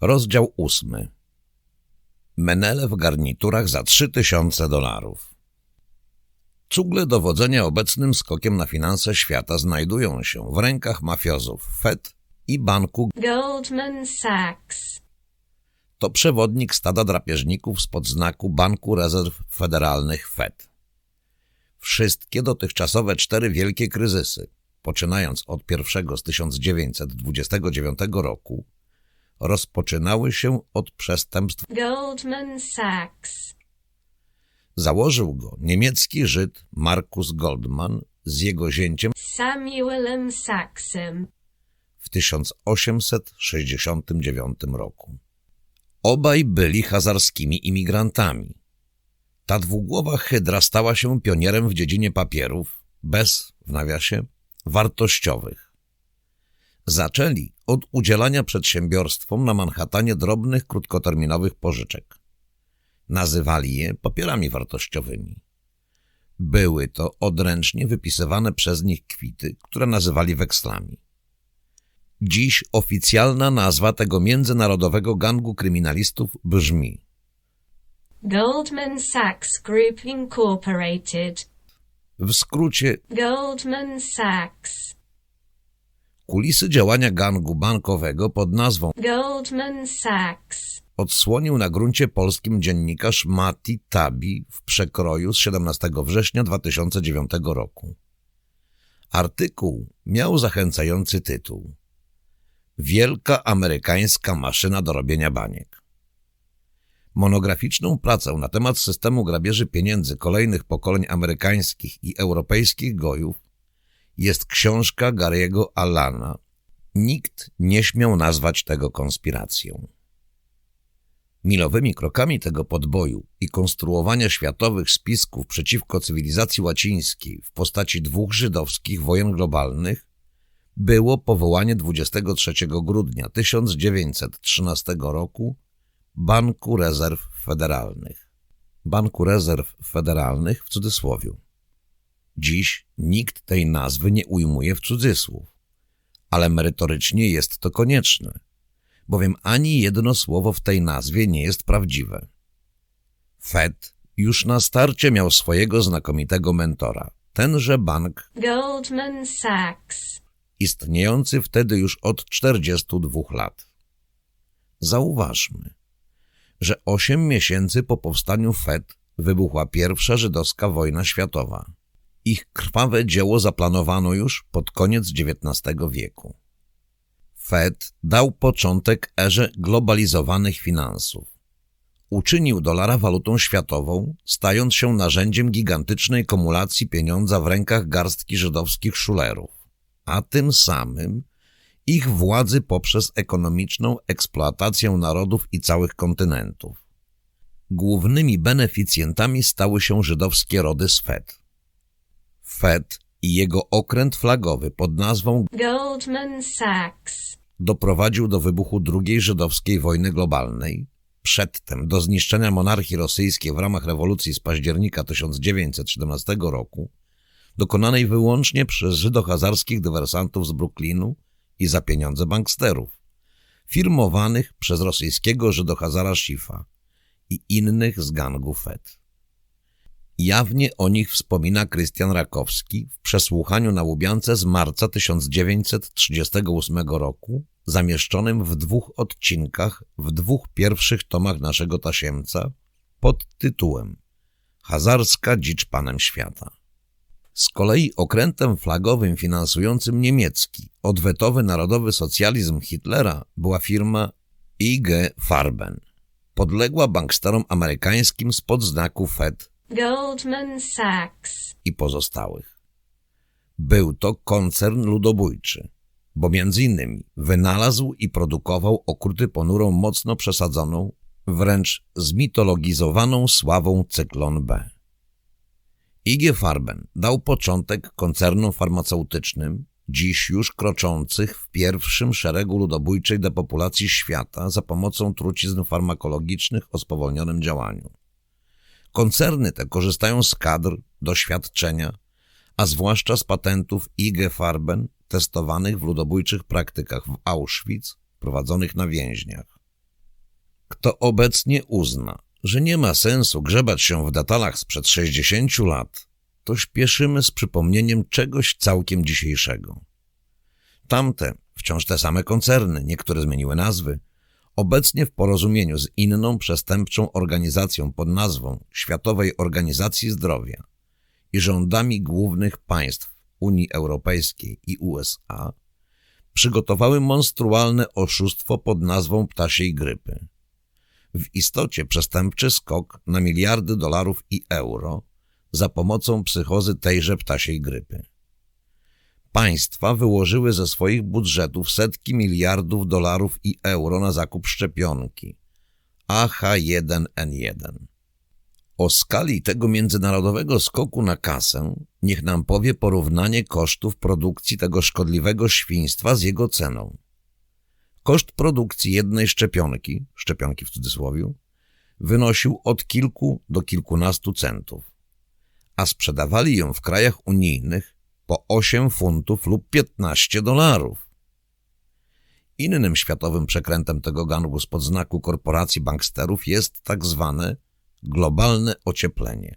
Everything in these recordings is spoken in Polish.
Rozdział ósmy. Menele w garniturach za trzy tysiące dolarów. Cugle dowodzenia obecnym skokiem na finanse świata znajdują się w rękach mafiozów Fed i banku Goldman Sachs, to przewodnik stada drapieżników spod znaku Banku Rezerw Federalnych Fed. Wszystkie dotychczasowe cztery wielkie kryzysy, poczynając od pierwszego z 1929 roku, rozpoczynały się od przestępstw. Goldman Sachs, Założył go niemiecki Żyd Markus Goldman z jego zięciem Samuelem Saxem, w 1869 roku. Obaj byli hazarskimi imigrantami. Ta dwugłowa hydra stała się pionierem w dziedzinie papierów, bez, w nawiasie, wartościowych. Zaczęli od udzielania przedsiębiorstwom na Manhattanie drobnych, krótkoterminowych pożyczek. Nazywali je papierami wartościowymi. Były to odręcznie wypisywane przez nich kwity, które nazywali wekslami. Dziś oficjalna nazwa tego międzynarodowego gangu kryminalistów brzmi Goldman Sachs Group Incorporated, w skrócie Goldman Sachs, kulisy działania gangu bankowego pod nazwą Goldman Sachs, odsłonił na gruncie polskim dziennikarz Mati Tabi w przekroju z 17 września 2009 roku. Artykuł miał zachęcający tytuł Wielka amerykańska maszyna do robienia baniek. Monograficzną pracę na temat systemu grabieży pieniędzy kolejnych pokoleń amerykańskich i europejskich gojów jest książka Gary'ego Allana. Nikt nie śmiał nazwać tego konspiracją. Milowymi krokami tego podboju i konstruowania światowych spisków przeciwko cywilizacji łacińskiej w postaci dwóch żydowskich wojen globalnych było powołanie 23 grudnia 1913 roku Banku Rezerw Federalnych. Banku Rezerw Federalnych w cudzysłowie. Dziś nikt tej nazwy nie ujmuje w cudzysłów, ale merytorycznie jest to konieczne, bowiem ani jedno słowo w tej nazwie nie jest prawdziwe. Fed już na starcie miał swojego znakomitego mentora, tenże bank Goldman Sachs, istniejący wtedy już od 42 lat. Zauważmy, że osiem miesięcy po powstaniu Fed wybuchła pierwsza żydowska wojna światowa. Ich krwawe dzieło zaplanowano już pod koniec XIX wieku. Fed dał początek erze globalizowanych finansów. Uczynił dolara walutą światową, stając się narzędziem gigantycznej kumulacji pieniądza w rękach garstki żydowskich szulerów, a tym samym ich władzy poprzez ekonomiczną eksploatację narodów i całych kontynentów. Głównymi beneficjentami stały się żydowskie rody z Fed. Fed i jego okręt flagowy pod nazwą Goldman Sachs, doprowadził do wybuchu II żydowskiej wojny globalnej, przedtem do zniszczenia monarchii rosyjskiej w ramach rewolucji z października 1917 roku, dokonanej wyłącznie przez żydohazarskich dywersantów z Brooklynu i za pieniądze banksterów, firmowanych przez rosyjskiego żydohazara Schifa i innych z gangu Fed. Jawnie o nich wspomina Krystian Rakowski w przesłuchaniu na Łubiance z marca 1938 roku, zamieszczonym w dwóch odcinkach w dwóch pierwszych tomach naszego tasiemca pod tytułem Hazarska dzicz panem świata. Z kolei okrętem flagowym finansującym niemiecki, odwetowy narodowy socjalizm Hitlera była firma IG Farben, podległa banksterom amerykańskim spod znaku Fed Goldman Sachs, i pozostałych. Był to koncern ludobójczy, bo między innymi wynalazł i produkował okruty ponurą mocno przesadzoną, wręcz zmitologizowaną sławą cyklon B. IG Farben dał początek koncernom farmaceutycznym, dziś już kroczących w pierwszym szeregu ludobójczej depopulacji świata za pomocą trucizn farmakologicznych o spowolnionym działaniu. Koncerny te korzystają z kadr, doświadczenia, a zwłaszcza z patentów IG Farben testowanych w ludobójczych praktykach w Auschwitz, prowadzonych na więźniach. Kto obecnie uzna, że nie ma sensu grzebać się w detalach sprzed 60 lat, to śpieszymy z przypomnieniem czegoś całkiem dzisiejszego. Tamte, wciąż te same koncerny, niektóre zmieniły nazwy, obecnie w porozumieniu z inną przestępczą organizacją pod nazwą Światowej Organizacji Zdrowia i rządami głównych państw Unii Europejskiej i USA przygotowały monstrualne oszustwo pod nazwą ptasiej grypy. W istocie przestępczy skok na miliardy dolarów i euro za pomocą psychozy tejże ptasiej grypy. Państwa wyłożyły ze swoich budżetów setki miliardów dolarów i euro na zakup szczepionki AH1N1. O skali tego międzynarodowego skoku na kasę niech nam powie porównanie kosztów produkcji tego szkodliwego świństwa z jego ceną. Koszt produkcji jednej szczepionki, szczepionki w cudzysłowie, wynosił od kilku do kilkunastu centów, a sprzedawali ją w krajach unijnych po 8 funtów lub 15 dolarów. Innym światowym przekrętem tego gangu spod znaku korporacji banksterów jest tak zwane globalne ocieplenie.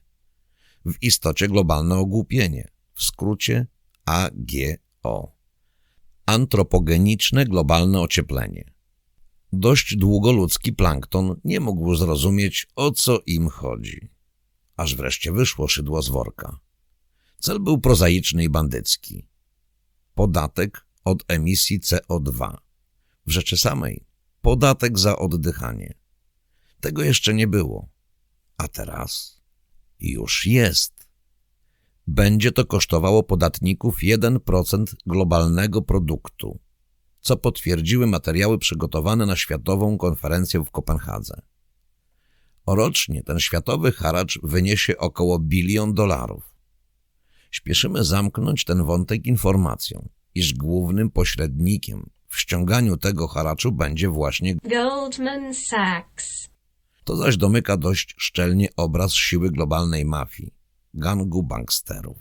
W istocie globalne ogłupienie, w skrócie AGO. Antropogeniczne globalne ocieplenie. Dość długo ludzki plankton nie mógł zrozumieć, o co im chodzi. Aż wreszcie wyszło szydło z worka. Cel był prozaiczny i bandycki. Podatek od emisji CO2. W rzeczy samej podatek za oddychanie. Tego jeszcze nie było. A teraz już jest. Będzie to kosztowało podatników 1% globalnego produktu, co potwierdziły materiały przygotowane na Światową Konferencję w Kopenhadze. Rocznie ten światowy haracz wyniesie około bilion dolarów. Śpieszymy zamknąć ten wątek informacją, iż głównym pośrednikiem w ściąganiu tego haraczu będzie właśnie Goldman Sachs. to zaś domyka dość szczelnie obraz siły globalnej mafii, gangu banksterów.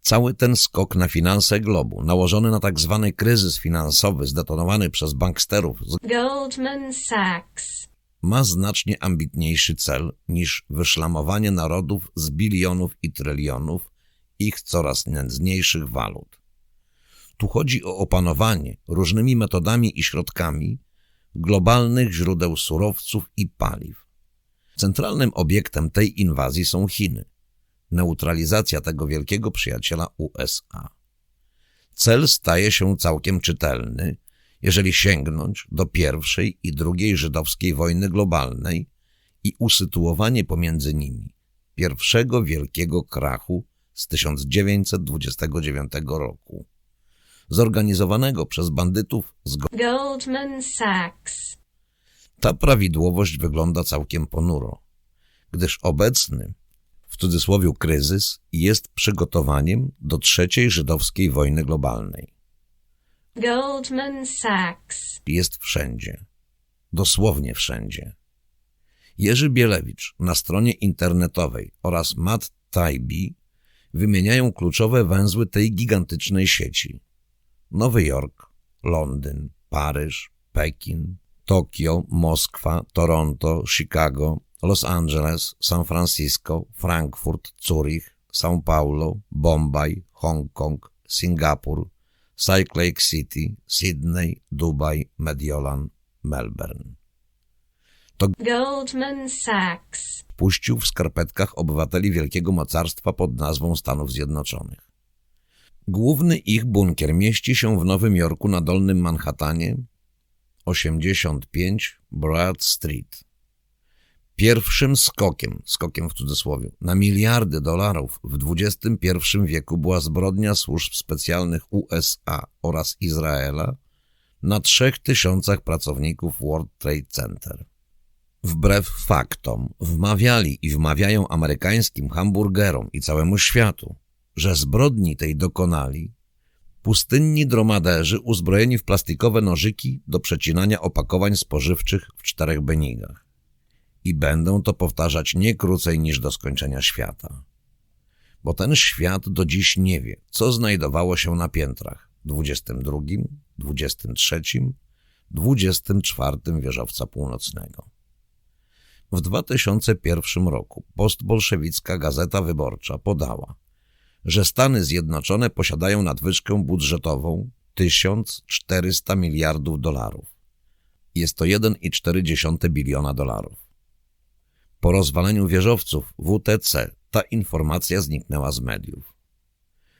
Cały ten skok na finanse globu, nałożony na tak zwany kryzys finansowy zdetonowany przez banksterów, z- Goldman Sachs. ma znacznie ambitniejszy cel niż wyszlamowanie narodów z bilionów i trylionów ich coraz nędzniejszych walut. Tu chodzi o opanowanie różnymi metodami i środkami globalnych źródeł surowców i paliw. Centralnym obiektem tej inwazji są Chiny. Neutralizacja tego wielkiego przyjaciela USA. Cel staje się całkiem czytelny, jeżeli sięgnąć do pierwszej i drugiej żydowskiej wojny globalnej i usytuowanie pomiędzy nimi pierwszego wielkiego krachu z 1929 roku, zorganizowanego przez bandytów z Goldman Sachs. ta prawidłowość wygląda całkiem ponuro, gdyż obecny, w cudzysłowie kryzys, jest przygotowaniem do trzeciej żydowskiej wojny globalnej. Goldman Sachs. Jest wszędzie. Dosłownie wszędzie. Jerzy Bielewicz na stronie internetowej oraz Matt Taibbi wymieniają kluczowe węzły tej gigantycznej sieci. Nowy Jork, Londyn, Paryż, Pekin, Tokio, Moskwa, Toronto, Chicago, Los Angeles, San Francisco, Frankfurt, Zurich, São Paulo, Bombaj, Hongkong, Singapur, Salt Lake City, Sydney, Dubaj, Mediolan, Melbourne. Goldman Sachs. Puścił w skarpetkach obywateli wielkiego mocarstwa pod nazwą Stanów Zjednoczonych. Główny ich bunkier mieści się w Nowym Jorku na Dolnym Manhattanie, 85 Broad Street. Pierwszym skokiem, skokiem w cudzysłowie, na miliardy dolarów w XXI wieku była zbrodnia służb specjalnych USA oraz Izraela na trzech tysiącach pracowników World Trade Center. Wbrew faktom wmawiali i wmawiają amerykańskim hamburgerom i całemu światu, że zbrodni tej dokonali pustynni dromaderzy uzbrojeni w plastikowe nożyki do przecinania opakowań spożywczych w czterech benigach. I będą to powtarzać nie krócej niż do skończenia świata. Bo ten świat do dziś nie wie, co znajdowało się na piętrach 22, 23, 24 wieżowca północnego. W 2001 roku postbolszewicka Gazeta Wyborcza podała, że Stany Zjednoczone posiadają nadwyżkę budżetową 1400 miliardów dolarów. Jest to 1,4 biliona dolarów. Po rozwaleniu wieżowców WTC ta informacja zniknęła z mediów.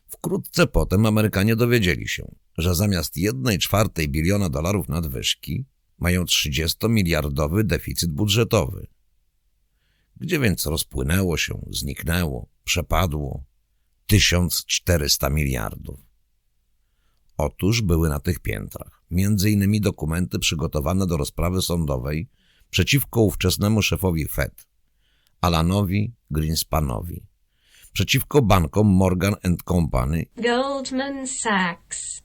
Wkrótce potem Amerykanie dowiedzieli się, że zamiast 1,4 biliona dolarów nadwyżki mają 30-miliardowy deficyt budżetowy. Gdzie więc rozpłynęło się, zniknęło, przepadło 1400 miliardów? Otóż były na tych piętrach między innymi dokumenty przygotowane do rozprawy sądowej przeciwko ówczesnemu szefowi Fed, Alanowi Greenspanowi, przeciwko bankom Morgan Company Goldman Sachs,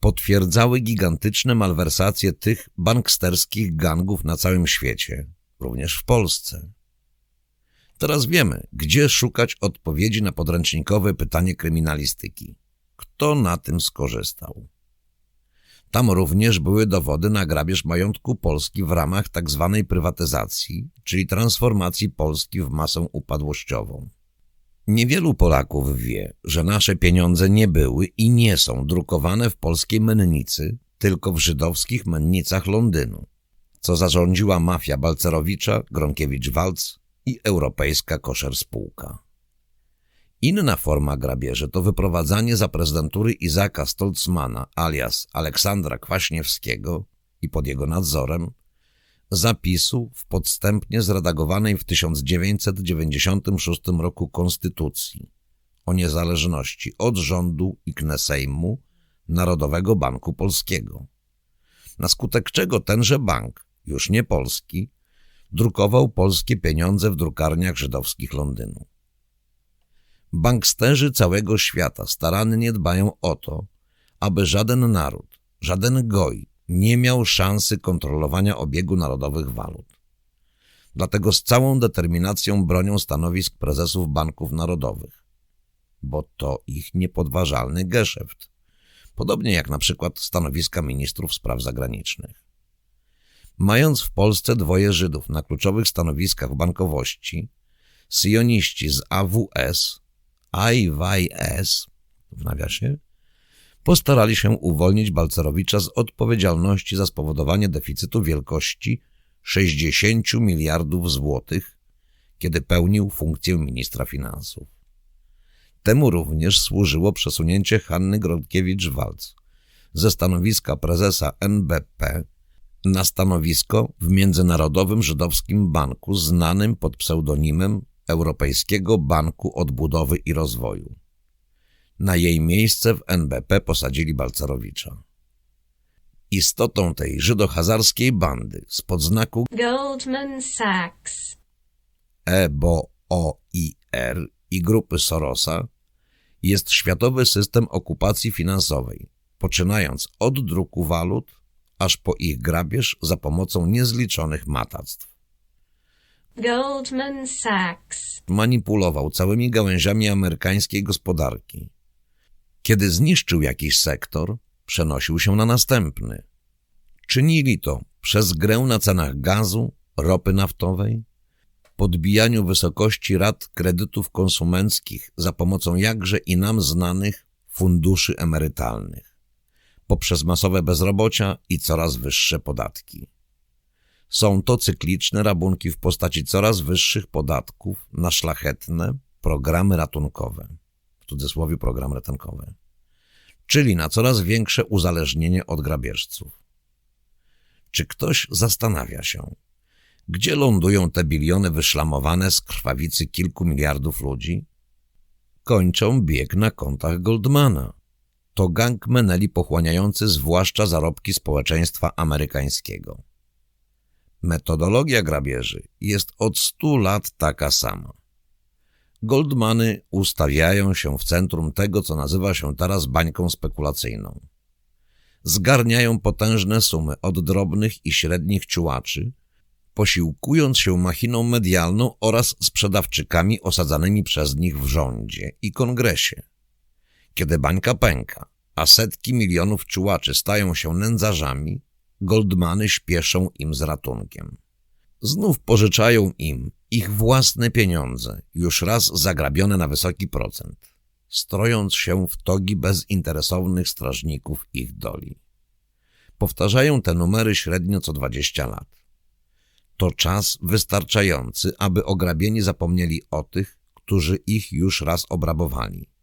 potwierdzały gigantyczne malwersacje tych banksterskich gangów na całym świecie, również w Polsce. Teraz wiemy, gdzie szukać odpowiedzi na podręcznikowe pytanie kryminalistyki. Kto na tym skorzystał? Tam również były dowody na grabież majątku Polski w ramach tzw. Tak prywatyzacji, czyli transformacji Polski w masę upadłościową. Niewielu Polaków wie, że nasze pieniądze nie były i nie są drukowane w polskiej mennicy, tylko w żydowskich mennicach Londynu, co zarządziła mafia Balcerowicza, Gronkiewicz-Walc i Europejska Koszer Spółka. Inna forma grabieży to wyprowadzanie za prezydentury Izaka Stoltzmana alias Aleksandra Kwaśniewskiego i pod jego nadzorem zapisu w podstępnie zredagowanej w 1996 roku Konstytucji o niezależności od rządu i Knesejmu Narodowego Banku Polskiego, na skutek czego tenże bank, już nie polski, drukował polskie pieniądze w drukarniach żydowskich Londynu. Banksterzy całego świata starannie dbają o to, aby żaden naród, żaden goj nie miał szansy kontrolowania obiegu narodowych walut. Dlatego z całą determinacją bronią stanowisk prezesów banków narodowych, bo to ich niepodważalny geszeft, podobnie jak na przykład stanowiska ministrów spraw zagranicznych. Mając w Polsce dwoje Żydów na kluczowych stanowiskach w bankowości, syjoniści z AWS IWS w nawiasie postarali się uwolnić Balcerowicza z odpowiedzialności za spowodowanie deficytu wielkości 60 miliardów złotych, kiedy pełnił funkcję ministra finansów. Temu również służyło przesunięcie Hanny Grodkiewicz-Walc ze stanowiska prezesa NBP na stanowisko w Międzynarodowym Żydowskim Banku znanym pod pseudonimem Europejskiego Banku Odbudowy i Rozwoju. Na jej miejsce w NBP posadzili Balcerowicza. Istotą tej żydohazarskiej bandy spod znaku Goldman Sachs, EBOIR i grupy Sorosa jest światowy system okupacji finansowej, poczynając od druku walut, aż po ich grabież za pomocą niezliczonych matactw. Goldman Sachs, Manipulował całymi gałęziami amerykańskiej gospodarki. Kiedy zniszczył jakiś sektor, przenosił się na następny. Czynili to przez grę na cenach gazu, ropy naftowej, podbijaniu wysokości rat kredytów konsumenckich za pomocą jakże i nam znanych funduszy emerytalnych, poprzez masowe bezrobocia i coraz wyższe podatki. Są to cykliczne rabunki w postaci coraz wyższych podatków na szlachetne programy ratunkowe, w cudzysłowie program ratunkowy, czyli na coraz większe uzależnienie od grabieżców. Czy ktoś zastanawia się, gdzie lądują te biliony wyszlamowane z krwawicy kilku miliardów ludzi? Kończą bieg na kontach Goldmana. To gang meneli pochłaniający zwłaszcza zarobki społeczeństwa amerykańskiego. Metodologia grabieży jest od stu lat taka sama. Goldmany ustawiają się w centrum tego, co nazywa się teraz bańką spekulacyjną. Zgarniają potężne sumy od drobnych i średnich ciułaczy, posiłkując się machiną medialną oraz sprzedawczykami osadzanymi przez nich w rządzie i kongresie. Kiedy bańka pęka, a setki milionów ciułaczy stają się nędzarzami, Goldmany śpieszą im z ratunkiem. Znów pożyczają im ich własne pieniądze, już raz zagrabione na wysoki procent, strojąc się w togi bezinteresownych strażników ich doli. Powtarzają te numery średnio co 20 lat. To czas wystarczający, aby ograbieni zapomnieli o tych, którzy ich już raz obrabowali.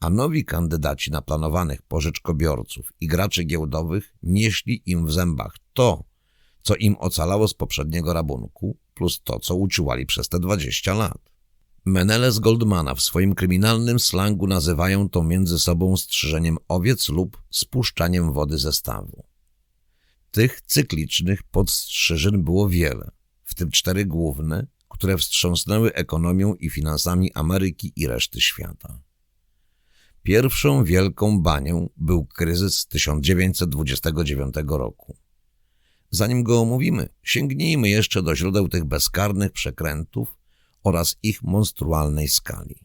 A nowi kandydaci na planowanych pożyczkobiorców i graczy giełdowych nieśli im w zębach to, co im ocalało z poprzedniego rabunku, plus to, co uciułali przez te 20 lat. Meneles Goldmana w swoim kryminalnym slangu nazywają to między sobą strzyżeniem owiec lub spuszczaniem wody ze stawu. Tych cyklicznych podstrzyżyn było wiele, w tym cztery główne, które wstrząsnęły ekonomią i finansami Ameryki i reszty świata. Pierwszą wielką banią był kryzys 1929 roku. Zanim go omówimy, sięgnijmy jeszcze do źródeł tych bezkarnych przekrętów oraz ich monstrualnej skali.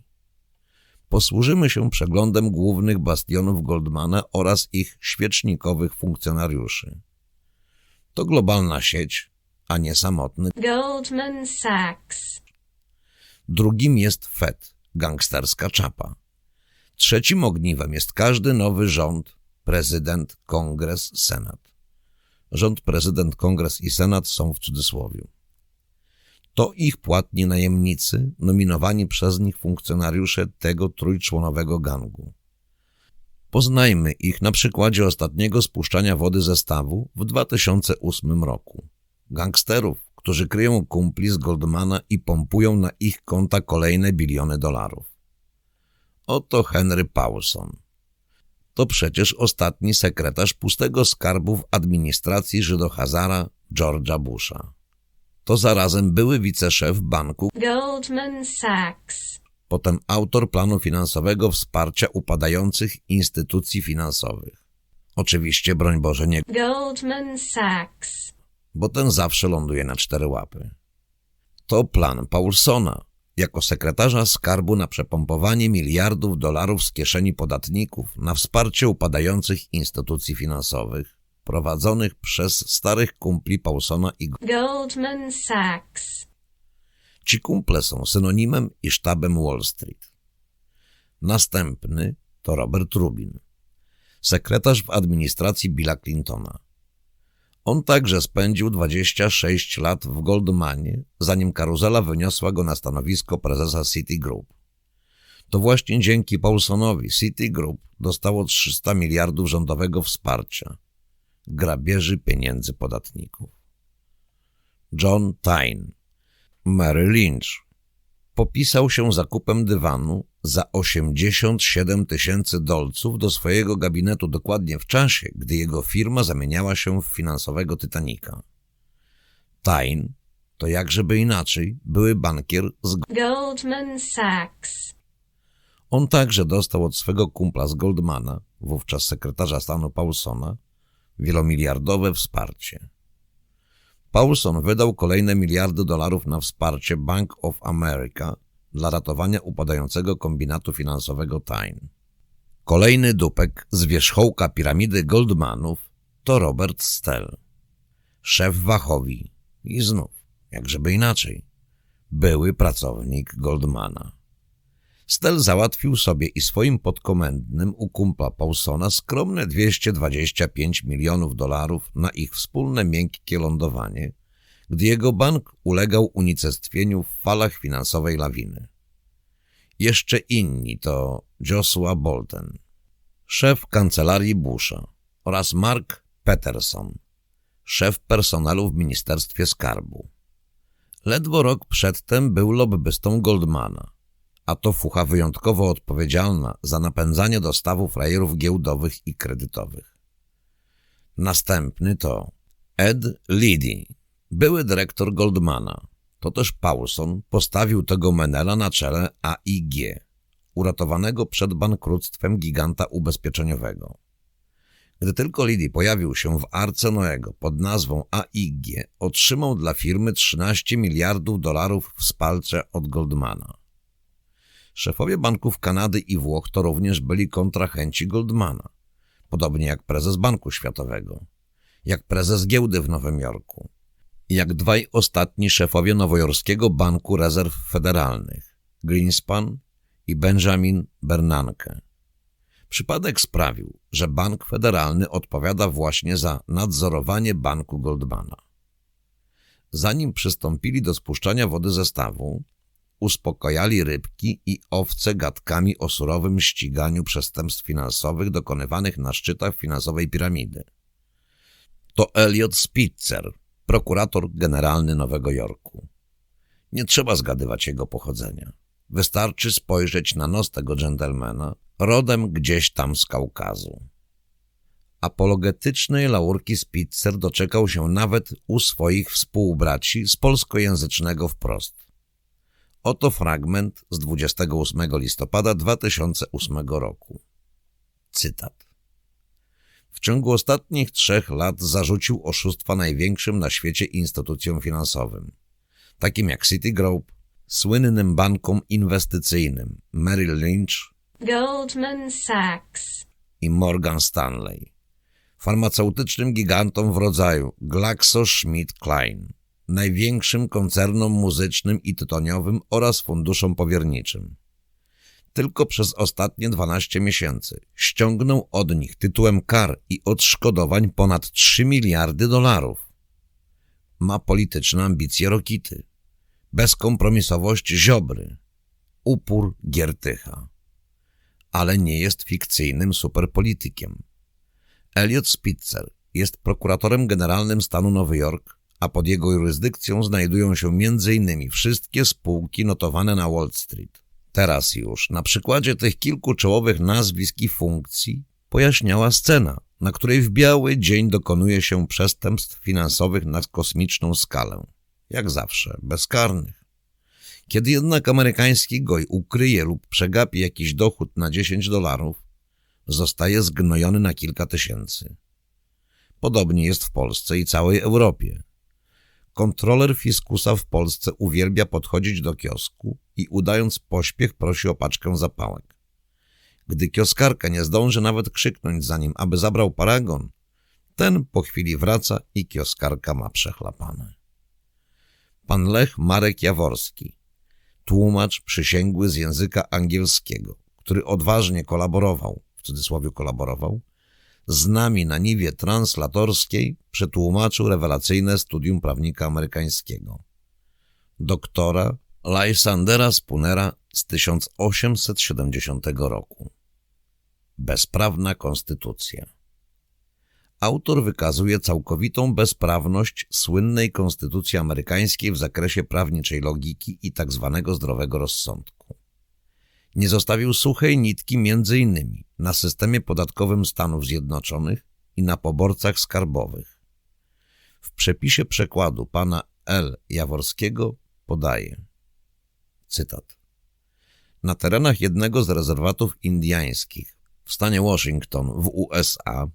Posłużymy się przeglądem głównych bastionów Goldmana oraz ich świecznikowych funkcjonariuszy. To globalna sieć, a nie samotny. Goldman Sachs. Drugim jest Fed, gangsterska czapa. Trzecim ogniwem jest każdy nowy rząd, prezydent, kongres, senat. Rząd, prezydent, kongres i senat są w cudzysłowie. To ich płatni najemnicy, nominowani przez nich funkcjonariusze tego trójczłonowego gangu. Poznajmy ich na przykładzie ostatniego spuszczania wody ze stawu w 2008 roku. Gangsterów, którzy kryją kumpli z Goldmana i pompują na ich konta kolejne biliony dolarów. Oto Henry Paulson. To przecież ostatni sekretarz pustego skarbu w administracji Żydohazara George'a Busha. To zarazem były wiceszef banku Goldman Sachs. potem autor planu finansowego wsparcia upadających instytucji finansowych. Oczywiście, broń Boże, nie, Goldman Sachs. bo ten zawsze ląduje na cztery łapy. To plan Paulsona, jako sekretarza skarbu na przepompowanie miliardów dolarów z kieszeni podatników na wsparcie upadających instytucji finansowych, prowadzonych przez starych kumpli Paulsona i Goldman Sachs. Ci kumple są synonimem i sztabem Wall Street. Następny to Robert Rubin, sekretarz w administracji Billa Clintona. On także spędził 26 lat w Goldmanie, zanim karuzela wyniosła go na stanowisko prezesa Citigroup. To właśnie dzięki Paulsonowi Citigroup dostało 300 miliardów rządowego wsparcia, grabieży pieniędzy podatników. John Tyne Mary Lynch popisał się zakupem dywanu za 87 tysięcy dolców do swojego gabinetu dokładnie w czasie, gdy jego firma zamieniała się w finansowego Titanika. Tyne, to jakżeby inaczej, były bankier z Goldman Sachs. On także dostał od swego kumpla z Goldmana, wówczas sekretarza stanu Paulsona, wielomiliardowe wsparcie. Paulson wydał kolejne miliardy dolarów na wsparcie Bank of America dla ratowania upadającego kombinatu finansowego Tyne. Kolejny dupek z wierzchołka piramidy Goldmanów to Robert Stell, szef Wachowi i znów, jakżeby inaczej, były pracownik Goldmana. Stell załatwił sobie i swoim podkomendnym u kumpla Paulsona skromne 225 milionów dolarów na ich wspólne miękkie lądowanie, gdy jego bank ulegał unicestwieniu w falach finansowej lawiny. Jeszcze inni to Joshua Bolton, szef kancelarii Busha oraz Mark Peterson, szef personelu w Ministerstwie Skarbu. Ledwo rok przedtem był lobbystą Goldmana, a to fucha wyjątkowo odpowiedzialna za napędzanie dostawu frajerów giełdowych i kredytowych. Następny to Ed Liddy, były dyrektor Goldmana. To też Paulson postawił tego Menela na czele AIG, uratowanego przed bankructwem giganta ubezpieczeniowego. Gdy tylko Liddy pojawił się w Arce Noego pod nazwą AIG, otrzymał dla firmy 13 miliardów dolarów wsparcia od Goldmana. Szefowie banków Kanady i Włoch to również byli kontrahenci Goldmana, podobnie jak prezes Banku Światowego. jak prezes giełdy w Nowym Jorku, jak dwaj ostatni szefowie nowojorskiego Banku Rezerw Federalnych, Greenspan i Benjamin Bernanke. Przypadek sprawił, że Bank Federalny odpowiada właśnie za nadzorowanie banku Goldmana. Zanim przystąpili do spuszczania wody ze stawu, uspokajali rybki i owce gadkami o surowym ściganiu przestępstw finansowych dokonywanych na szczytach finansowej piramidy. To Elliot Spitzer, prokurator generalny Nowego Jorku. Nie trzeba zgadywać jego pochodzenia. Wystarczy spojrzeć na nos tego dżentelmena, rodem gdzieś tam z Kaukazu. Apologetycznej laurki Spitzer doczekał się nawet u swoich współbraci z polskojęzycznego wprost. Oto fragment z 28 listopada 2008 roku. Cytat. W ciągu ostatnich trzech lat zarzucił oszustwa największym na świecie instytucjom finansowym, takim jak Citigroup, słynnym bankom inwestycyjnym Merrill Lynch, Goldman Sachs, i Morgan Stanley, farmaceutycznym gigantom w rodzaju GlaxoSmithKline, największym koncernom muzycznym i tytoniowym oraz funduszom powierniczym. Tylko przez ostatnie 12 miesięcy ściągnął od nich tytułem kar i odszkodowań ponad 3 miliardy dolarów. Ma polityczne ambicje Rokity, bezkompromisowość Ziobry, upór Giertycha. Ale nie jest fikcyjnym superpolitykiem. Elliot Spitzer jest prokuratorem generalnym stanu Nowy Jork, a pod jego jurysdykcją znajdują się m.in. wszystkie spółki notowane na Wall Street. Teraz już na przykładzie tych kilku czołowych nazwisk i funkcji pojaśniała scena, na której w biały dzień dokonuje się przestępstw finansowych na kosmiczną skalę. Jak zawsze, bezkarnych. Kiedy jednak amerykański goj ukryje lub przegapi jakiś dochód na 10 dolarów, zostaje zgnojony na kilka tysięcy. Podobnie jest w Polsce i całej Europie. Kontroler fiskusa w Polsce uwielbia podchodzić do kiosku i udając pośpiech prosi o paczkę zapałek. Gdy kioskarka nie zdąży nawet krzyknąć za nim, aby zabrał paragon, ten po chwili wraca i kioskarka ma przechlapane. Pan Lech Marek Jaworski, tłumacz przysięgły z języka angielskiego, który odważnie kolaborował, w cudzysłowie kolaborował, z nami na niwie translatorskiej przetłumaczył rewelacyjne studium prawnika amerykańskiego. Doktora Lysandera Spunera z 1870 roku. Bezprawna konstytucja. Autor wykazuje całkowitą bezprawność słynnej konstytucji amerykańskiej w zakresie prawniczej logiki i tzw. Tak zdrowego rozsądku. Nie zostawił suchej nitki między innymi na systemie podatkowym Stanów Zjednoczonych i na poborcach skarbowych. W przepisie przekładu pana L. Jaworskiego podaje cytat. Na terenach jednego z rezerwatów indiańskich w stanie Washington w USA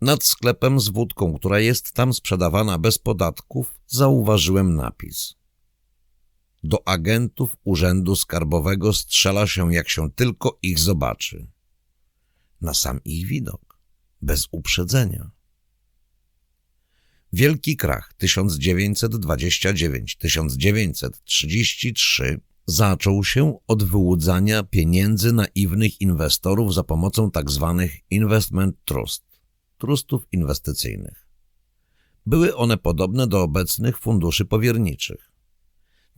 nad sklepem z wódką, która jest tam sprzedawana bez podatków, zauważyłem napis. Do agentów Urzędu Skarbowego strzela się, jak się tylko ich zobaczy. Na sam ich widok, bez uprzedzenia. Wielki krach 1929-1933 zaczął się od wyłudzania pieniędzy naiwnych inwestorów za pomocą tzw. Tak investment trust, trustów inwestycyjnych. Były one podobne do obecnych funduszy powierniczych.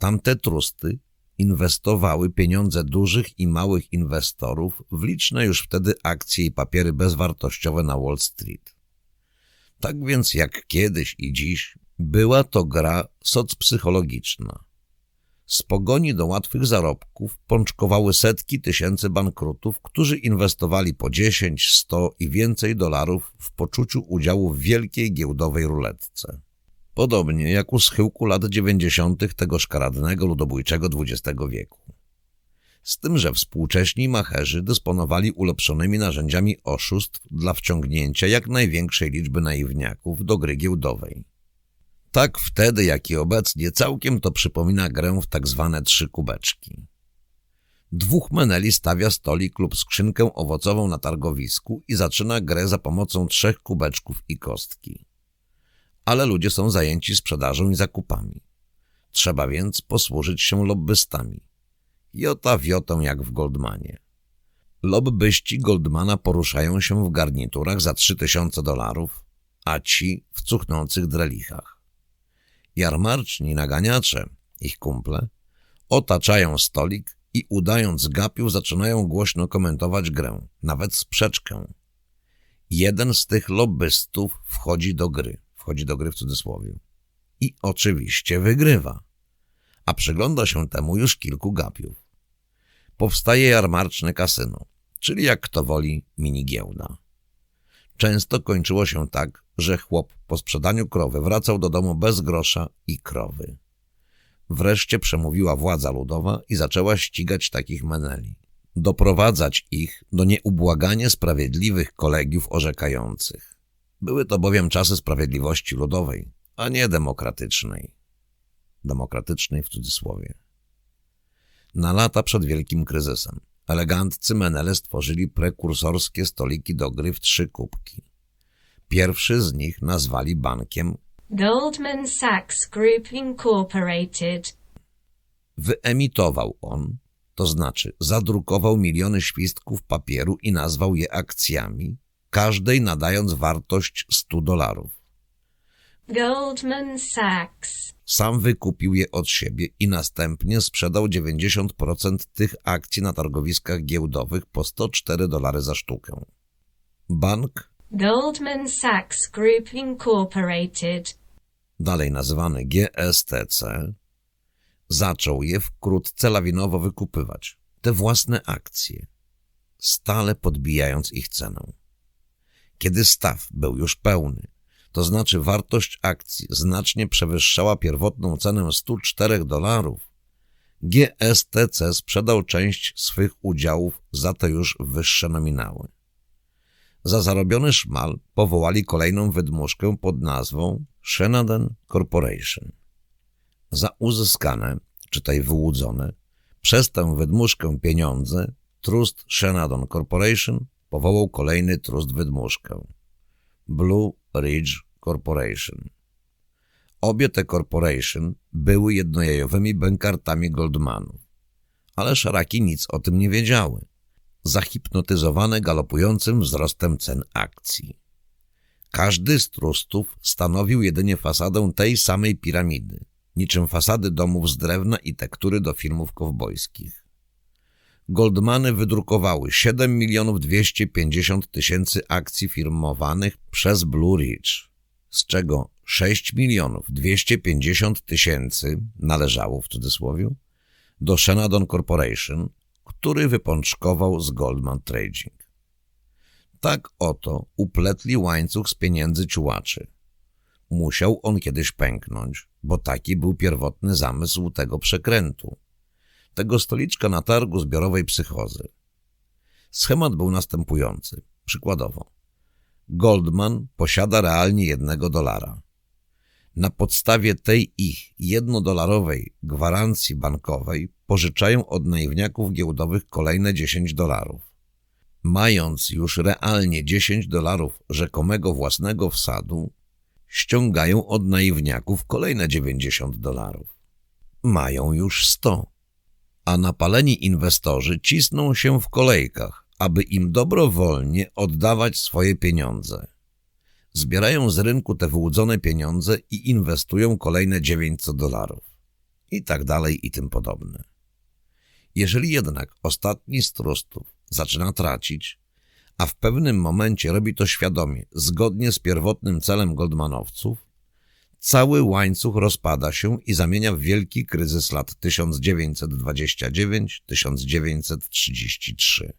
Tamte trusty inwestowały pieniądze dużych i małych inwestorów w liczne już wtedy akcje i papiery bezwartościowe na Wall Street. Tak więc jak kiedyś i dziś była to gra socpsychologiczna. Z pogoni do łatwych zarobków pączkowały setki tysięcy bankrutów, którzy inwestowali po 10, 100 i więcej dolarów w poczuciu udziału w wielkiej giełdowej ruletce. Podobnie jak u schyłku lat 90. tego szkaradnego ludobójczego XX wieku. Z tym, że współcześni macherzy dysponowali ulepszonymi narzędziami oszustw dla wciągnięcia jak największej liczby naiwniaków do gry giełdowej. Tak wtedy, jak i obecnie, całkiem to przypomina grę w tak zwane trzy kubeczki. Dwóch meneli stawia stolik lub skrzynkę owocową na targowisku i zaczyna grę za pomocą trzech kubeczków i kostki. Ale ludzie są zajęci sprzedażą i zakupami. Trzeba więc posłużyć się lobbystami. Jota wiotą jak w Goldmanie. Lobbyści Goldmana poruszają się w garniturach za 3000 dolarów, a ci w cuchnących drelichach. Jarmarczni naganiacze, ich kumple, otaczają stolik i udając gapiów zaczynają głośno komentować grę, nawet sprzeczkę. Jeden z tych lobbystów wchodzi do gry, wchodzi do gry w cudzysłowie i oczywiście wygrywa, a przygląda się temu już kilku gapiów. Powstaje jarmarczne kasyno, czyli jak kto woli mini giełda. Często kończyło się tak, że chłop po sprzedaniu krowy wracał do domu bez grosza i krowy. Wreszcie przemówiła władza ludowa i zaczęła ścigać takich meneli. Doprowadzać ich do nieubłaganie sprawiedliwych kolegiów orzekających. Były to bowiem czasy sprawiedliwości ludowej, a nie demokratycznej. Demokratycznej w cudzysłowie. Na lata przed wielkim kryzysem Elegantcy menele stworzyli prekursorskie stoliki do gry w trzy kubki. Pierwszy z nich nazwali bankiem Goldman Sachs Group Incorporated. Wyemitował on, to znaczy zadrukował miliony świstków papieru i nazwał je akcjami, każdej nadając wartość 100 dolarów. Goldman Sachs. Sam wykupił je od siebie i następnie sprzedał 90% tych akcji na targowiskach giełdowych po 104 dolary za sztukę. Bank, Goldman Sachs Group Incorporated. dalej nazywany GSTC, zaczął je wkrótce lawinowo wykupywać, te własne akcje, stale podbijając ich cenę. Kiedy staw był już pełny, to znaczy wartość akcji znacznie przewyższała pierwotną cenę 104 dolarów, GSTC sprzedał część swych udziałów za te już wyższe nominały. Za zarobiony szmal powołali kolejną wydmuszkę pod nazwą Shenandoah Corporation. Za uzyskane, czytaj wyłudzone, przez tę wydmuszkę pieniądze Trust Shenandoah Corporation powołał kolejny trust wydmuszkę Blue Ridge Corporation. Obie te corporation były jednojajowymi bękartami Goldmanów, ale szaraki nic o tym nie wiedziały, zahipnotyzowane galopującym wzrostem cen akcji. Każdy z trustów stanowił jedynie fasadę tej samej piramidy, niczym fasady domów z drewna i tektury do filmów kowbojskich. Goldmany wydrukowały 7 milionów 250 tysięcy akcji firmowanych przez Blue Ridge, z czego 6 milionów 250 tysięcy należało w cudzysłowie do Shenandoah Corporation, który wypączkował z Goldman Trading. Tak oto upletli łańcuch z pieniędzy ciułaczy. Musiał on kiedyś pęknąć, bo taki był pierwotny zamysł tego przekrętu tego stoliczka na targu zbiorowej psychozy. Schemat był następujący. Przykładowo. Goldman posiada realnie jednego dolara. Na podstawie tej ich jednodolarowej gwarancji bankowej pożyczają od naiwniaków giełdowych kolejne 10 dolarów. Mając już realnie 10 dolarów rzekomego własnego wsadu, ściągają od naiwniaków kolejne 90 dolarów. Mają już 100 a napaleni inwestorzy cisną się w kolejkach, aby im dobrowolnie oddawać swoje pieniądze. Zbierają z rynku te wyłudzone pieniądze i inwestują kolejne 900 dolarów. I tak dalej i tym podobne. Jeżeli jednak ostatni z trustów zaczyna tracić, a w pewnym momencie robi to świadomie, zgodnie z pierwotnym celem Goldmanowców, Cały łańcuch rozpada się i zamienia w wielki kryzys lat 1929-1933.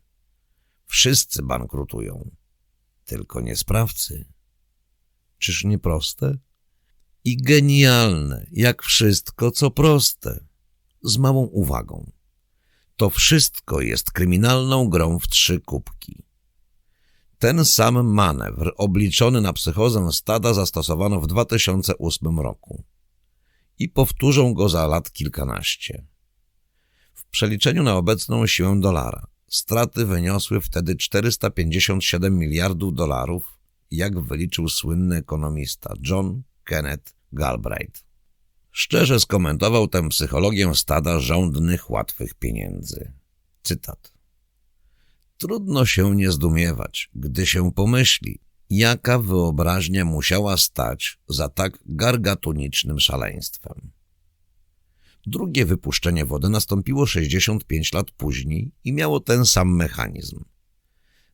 Wszyscy bankrutują, tylko nie sprawcy. Czyż nie proste? I genialne, jak wszystko, co proste. Z małą uwagą. To wszystko jest kryminalną grą w trzy kubki. Ten sam manewr obliczony na psychozę stada zastosowano w 2008 roku i powtórzą go za lat kilkanaście. W przeliczeniu na obecną siłę dolara straty wyniosły wtedy 457 miliardów dolarów, jak wyliczył słynny ekonomista John Kenneth Galbraith. Szczerze skomentował tę psychologię stada żądnych, łatwych pieniędzy. Cytat. Trudno się nie zdumiewać, gdy się pomyśli, jaka wyobraźnia musiała stać za tak gargatonicznym szaleństwem. Drugie wypuszczenie wody nastąpiło 65 lat później i miało ten sam mechanizm.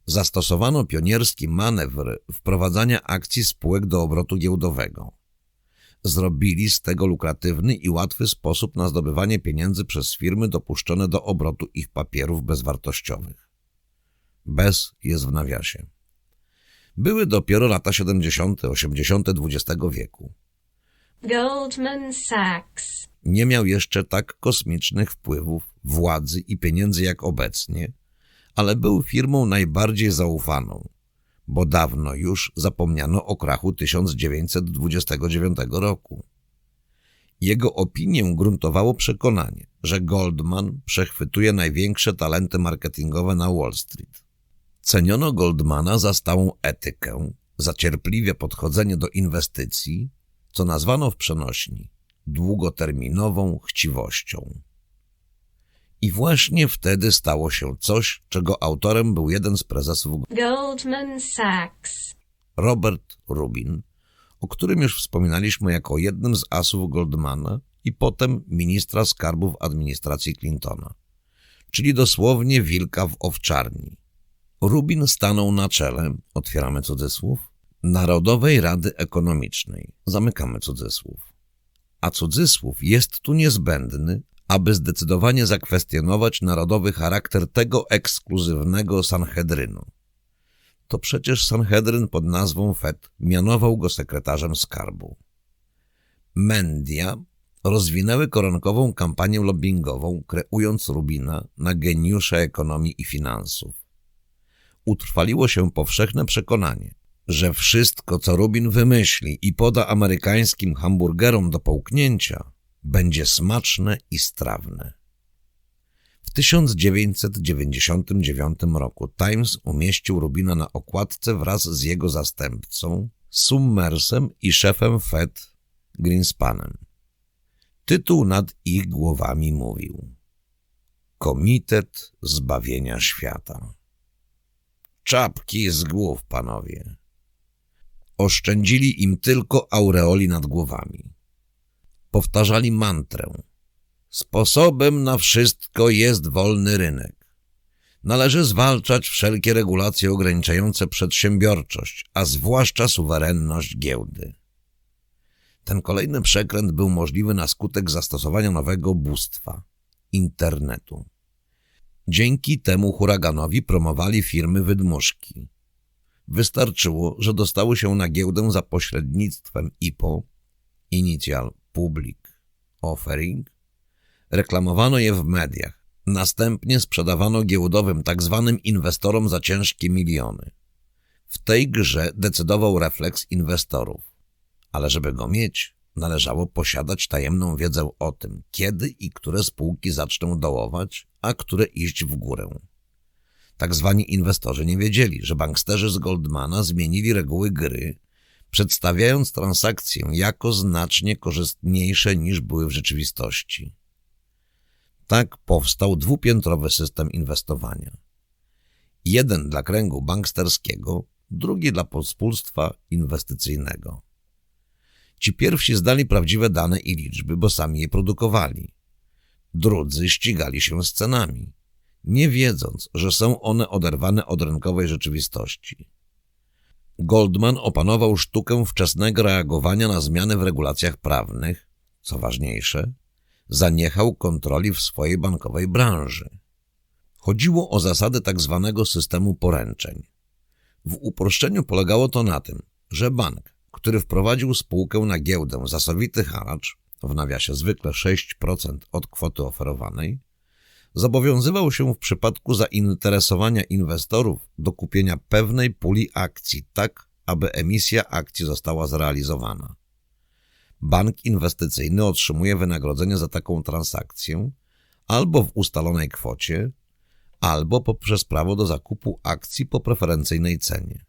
Zastosowano pionierski manewr wprowadzania akcji spółek do obrotu giełdowego. Zrobili z tego lukratywny i łatwy sposób na zdobywanie pieniędzy przez firmy dopuszczone do obrotu ich papierów bezwartościowych. Bez jest w nawiasie. Były dopiero lata 70., 80. XX wieku. Goldman Sachs. Nie miał jeszcze tak kosmicznych wpływów, władzy i pieniędzy jak obecnie, ale był firmą najbardziej zaufaną, bo dawno już zapomniano o krachu 1929 roku. Jego opinię gruntowało przekonanie, że Goldman przechwytuje największe talenty marketingowe na Wall Street. Ceniono Goldmana za stałą etykę, za cierpliwie podchodzenie do inwestycji, co nazwano w przenośni długoterminową chciwością. I właśnie wtedy stało się coś, czego autorem był jeden z prezesów Goldman Sachs. Robert Rubin, o którym już wspominaliśmy jako jednym z asów Goldmana i potem ministra skarbu w administracji Clintona, czyli dosłownie wilka w owczarni. Rubin stanął na czele, otwieramy cudzysłów, Narodowej Rady Ekonomicznej, zamykamy cudzysłów. A cudzysłów jest tu niezbędny, aby zdecydowanie zakwestionować narodowy charakter tego ekskluzywnego Sanhedrynu. To przecież Sanhedryn pod nazwą FED mianował go sekretarzem skarbu. Mendia rozwinęły koronkową kampanię lobbyingową, kreując Rubina na geniusza ekonomii i finansów. Utrwaliło się powszechne przekonanie, że wszystko, co Rubin wymyśli i poda amerykańskim hamburgerom do połknięcia, będzie smaczne i strawne. W 1999 roku Times umieścił Rubina na okładce wraz z jego zastępcą, Summersem i szefem Fed Greenspanem. Tytuł nad ich głowami mówił Komitet Zbawienia Świata. Czapki z głów, panowie. Oszczędzili im tylko aureoli nad głowami. Powtarzali mantrę. Sposobem na wszystko jest wolny rynek. Należy zwalczać wszelkie regulacje ograniczające przedsiębiorczość, a zwłaszcza suwerenność giełdy. Ten kolejny przekręt był możliwy na skutek zastosowania nowego bóstwa – internetu. Dzięki temu huraganowi promowali firmy wydmuszki. Wystarczyło, że dostały się na giełdę za pośrednictwem IPO, Initial Public Offering, reklamowano je w mediach, następnie sprzedawano giełdowym tzw. Tak inwestorom za ciężkie miliony. W tej grze decydował refleks inwestorów, ale żeby go mieć, należało posiadać tajemną wiedzę o tym, kiedy i które spółki zaczną dołować, a które iść w górę. Tak zwani inwestorzy nie wiedzieli, że banksterzy z Goldmana zmienili reguły gry, przedstawiając transakcje jako znacznie korzystniejsze niż były w rzeczywistości. Tak powstał dwupiętrowy system inwestowania. Jeden dla kręgu banksterskiego, drugi dla pospólstwa inwestycyjnego. Ci pierwsi zdali prawdziwe dane i liczby, bo sami je produkowali. Drudzy ścigali się z cenami, nie wiedząc, że są one oderwane od rynkowej rzeczywistości. Goldman opanował sztukę wczesnego reagowania na zmiany w regulacjach prawnych, co ważniejsze, zaniechał kontroli w swojej bankowej branży. Chodziło o zasady tak zwanego systemu poręczeń. W uproszczeniu polegało to na tym, że bank, który wprowadził spółkę na giełdę za sowity haracz, w nawiasie zwykle 6% od kwoty oferowanej, zobowiązywał się w przypadku zainteresowania inwestorów do kupienia pewnej puli akcji tak, aby emisja akcji została zrealizowana. Bank inwestycyjny otrzymuje wynagrodzenie za taką transakcję albo w ustalonej kwocie, albo poprzez prawo do zakupu akcji po preferencyjnej cenie.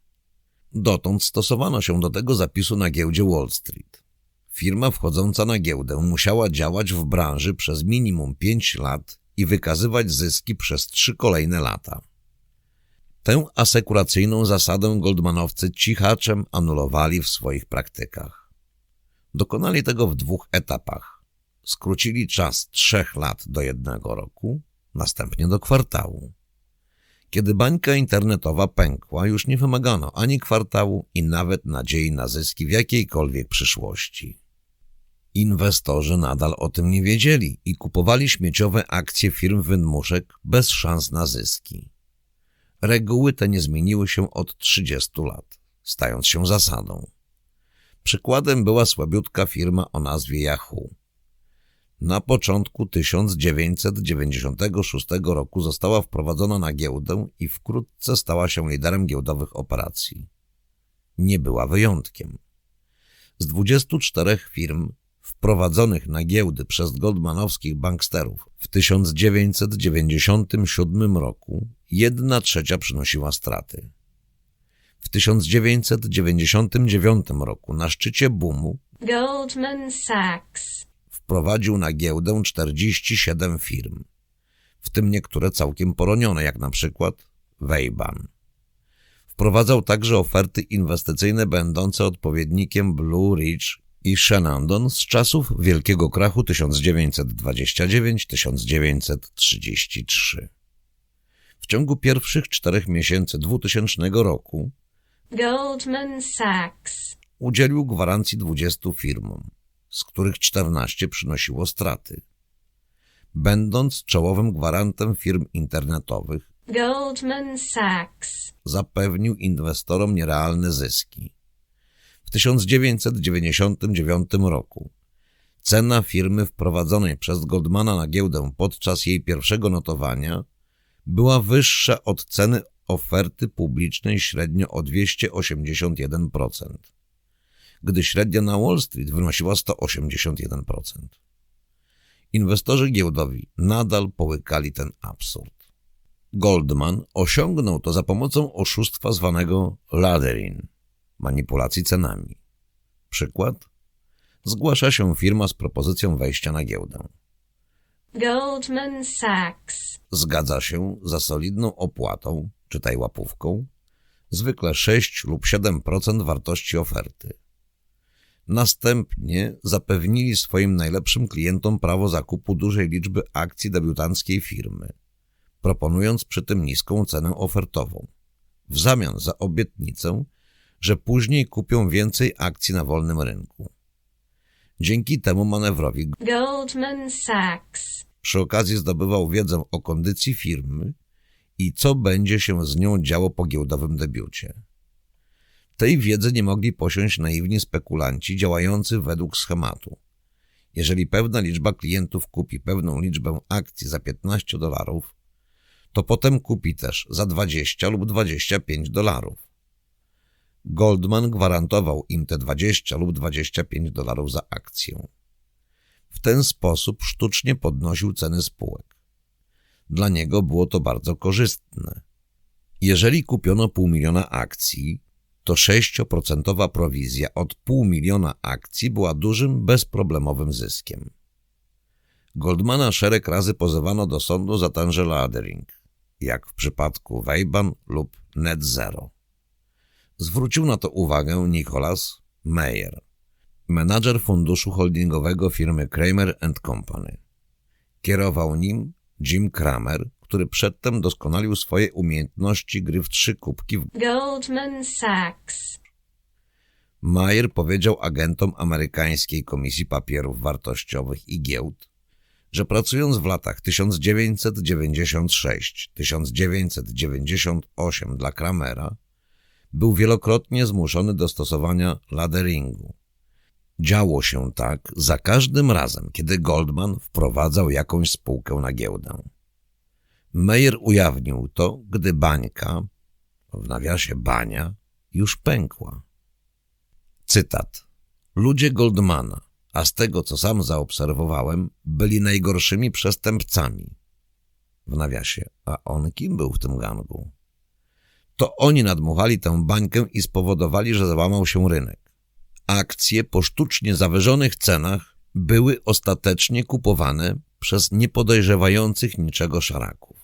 Dotąd stosowano się do tego zapisu na giełdzie Wall Street. Firma wchodząca na giełdę musiała działać w branży przez minimum 5 lat i wykazywać zyski przez trzy kolejne lata. Tę asekuracyjną zasadę Goldmanowcy cichaczem anulowali w swoich praktykach. Dokonali tego w dwóch etapach. Skrócili czas trzech lat do jednego roku, następnie do kwartału. Kiedy bańka internetowa pękła, już nie wymagano ani kwartału i nawet nadziei na zyski w jakiejkolwiek przyszłości. Inwestorzy nadal o tym nie wiedzieli i kupowali śmieciowe akcje firm wydmuszek bez szans na zyski. Reguły te nie zmieniły się od 30 lat, stając się zasadą. Przykładem była słabiutka firma o nazwie Yahoo. Na początku 1996 roku została wprowadzona na giełdę i wkrótce stała się liderem giełdowych operacji. Nie była wyjątkiem. Z 24 firm wprowadzonych na giełdy przez goldmanowskich banksterów w 1997 roku jedna trzecia przynosiła straty. W 1999 roku na szczycie boomu Goldman Sachs, wprowadził na giełdę 47 firm, w tym niektóre całkiem poronione, jak na przykład Weiban. Wprowadzał także oferty inwestycyjne będące odpowiednikiem Blue Ridge i Shenandoah z czasów wielkiego krachu 1929-1933. W ciągu pierwszych czterech miesięcy 2000 roku Goldman Sachs, udzielił gwarancji 20 firmom, z których 14 przynosiło straty. Będąc czołowym gwarantem firm internetowych, Goldman Sachs, zapewnił inwestorom nierealne zyski. W 1999 roku cena firmy wprowadzonej przez Goldmana na giełdę podczas jej pierwszego notowania była wyższa od ceny oferty publicznej średnio o 281%, gdy średnia na Wall Street wynosiła 181%. Inwestorzy giełdowi nadal połykali ten absurd. Goldman osiągnął to za pomocą oszustwa zwanego laddering, manipulacji cenami. Przykład? Zgłasza się firma z propozycją wejścia na giełdę. Goldman Sachs, Zgadza się za solidną opłatą, czytaj łapówką, zwykle 6 lub 7% wartości oferty. Następnie zapewnili swoim najlepszym klientom prawo zakupu dużej liczby akcji debiutanckiej firmy, proponując przy tym niską cenę ofertową, w zamian za obietnicę, że później kupią więcej akcji na wolnym rynku. Dzięki temu manewrowi Goldman Sachs, przy okazji zdobywał wiedzę o kondycji firmy i co będzie się z nią działo po giełdowym debiucie. Tej wiedzy nie mogli posiąść naiwni spekulanci działający według schematu. Jeżeli pewna liczba klientów kupi pewną liczbę akcji za 15 dolarów, to potem kupi też za 20 lub 25 dolarów. Goldman gwarantował im te 20 lub 25 dolarów za akcję. W ten sposób sztucznie podnosił ceny spółek. Dla niego było to bardzo korzystne. Jeżeli kupiono pół miliona akcji, to 6% prowizja od pół miliona akcji była dużym, bezproblemowym zyskiem. Goldmana szereg razy pozywano do sądu za tenże laddering, jak w przypadku Weiban lub Net Zero. Zwrócił na to uwagę Nicholas Meyer, menadżer funduszu holdingowego firmy Kramer Company. Kierował nim Jim Kramer, który przedtem doskonalił swoje umiejętności gry w trzy kubki w Goldman Sachs, Mayer powiedział agentom amerykańskiej Komisji Papierów Wartościowych i Giełd, że pracując w latach 1996-1998 dla Kramera, był wielokrotnie zmuszony do stosowania ladderingu. Działo się tak za każdym razem, kiedy Goldman wprowadzał jakąś spółkę na giełdę. Meyer ujawnił to, gdy bańka, w nawiasie bania, już pękła. Cytat. Ludzie Goldmana, a z tego co sam zaobserwowałem, byli najgorszymi przestępcami. W nawiasie, a on kim był w tym gangu? To oni nadmuchali tę bańkę i spowodowali, że załamał się rynek. Akcje po sztucznie zawyżonych cenach były ostatecznie kupowane przez niepodejrzewających niczego szaraków.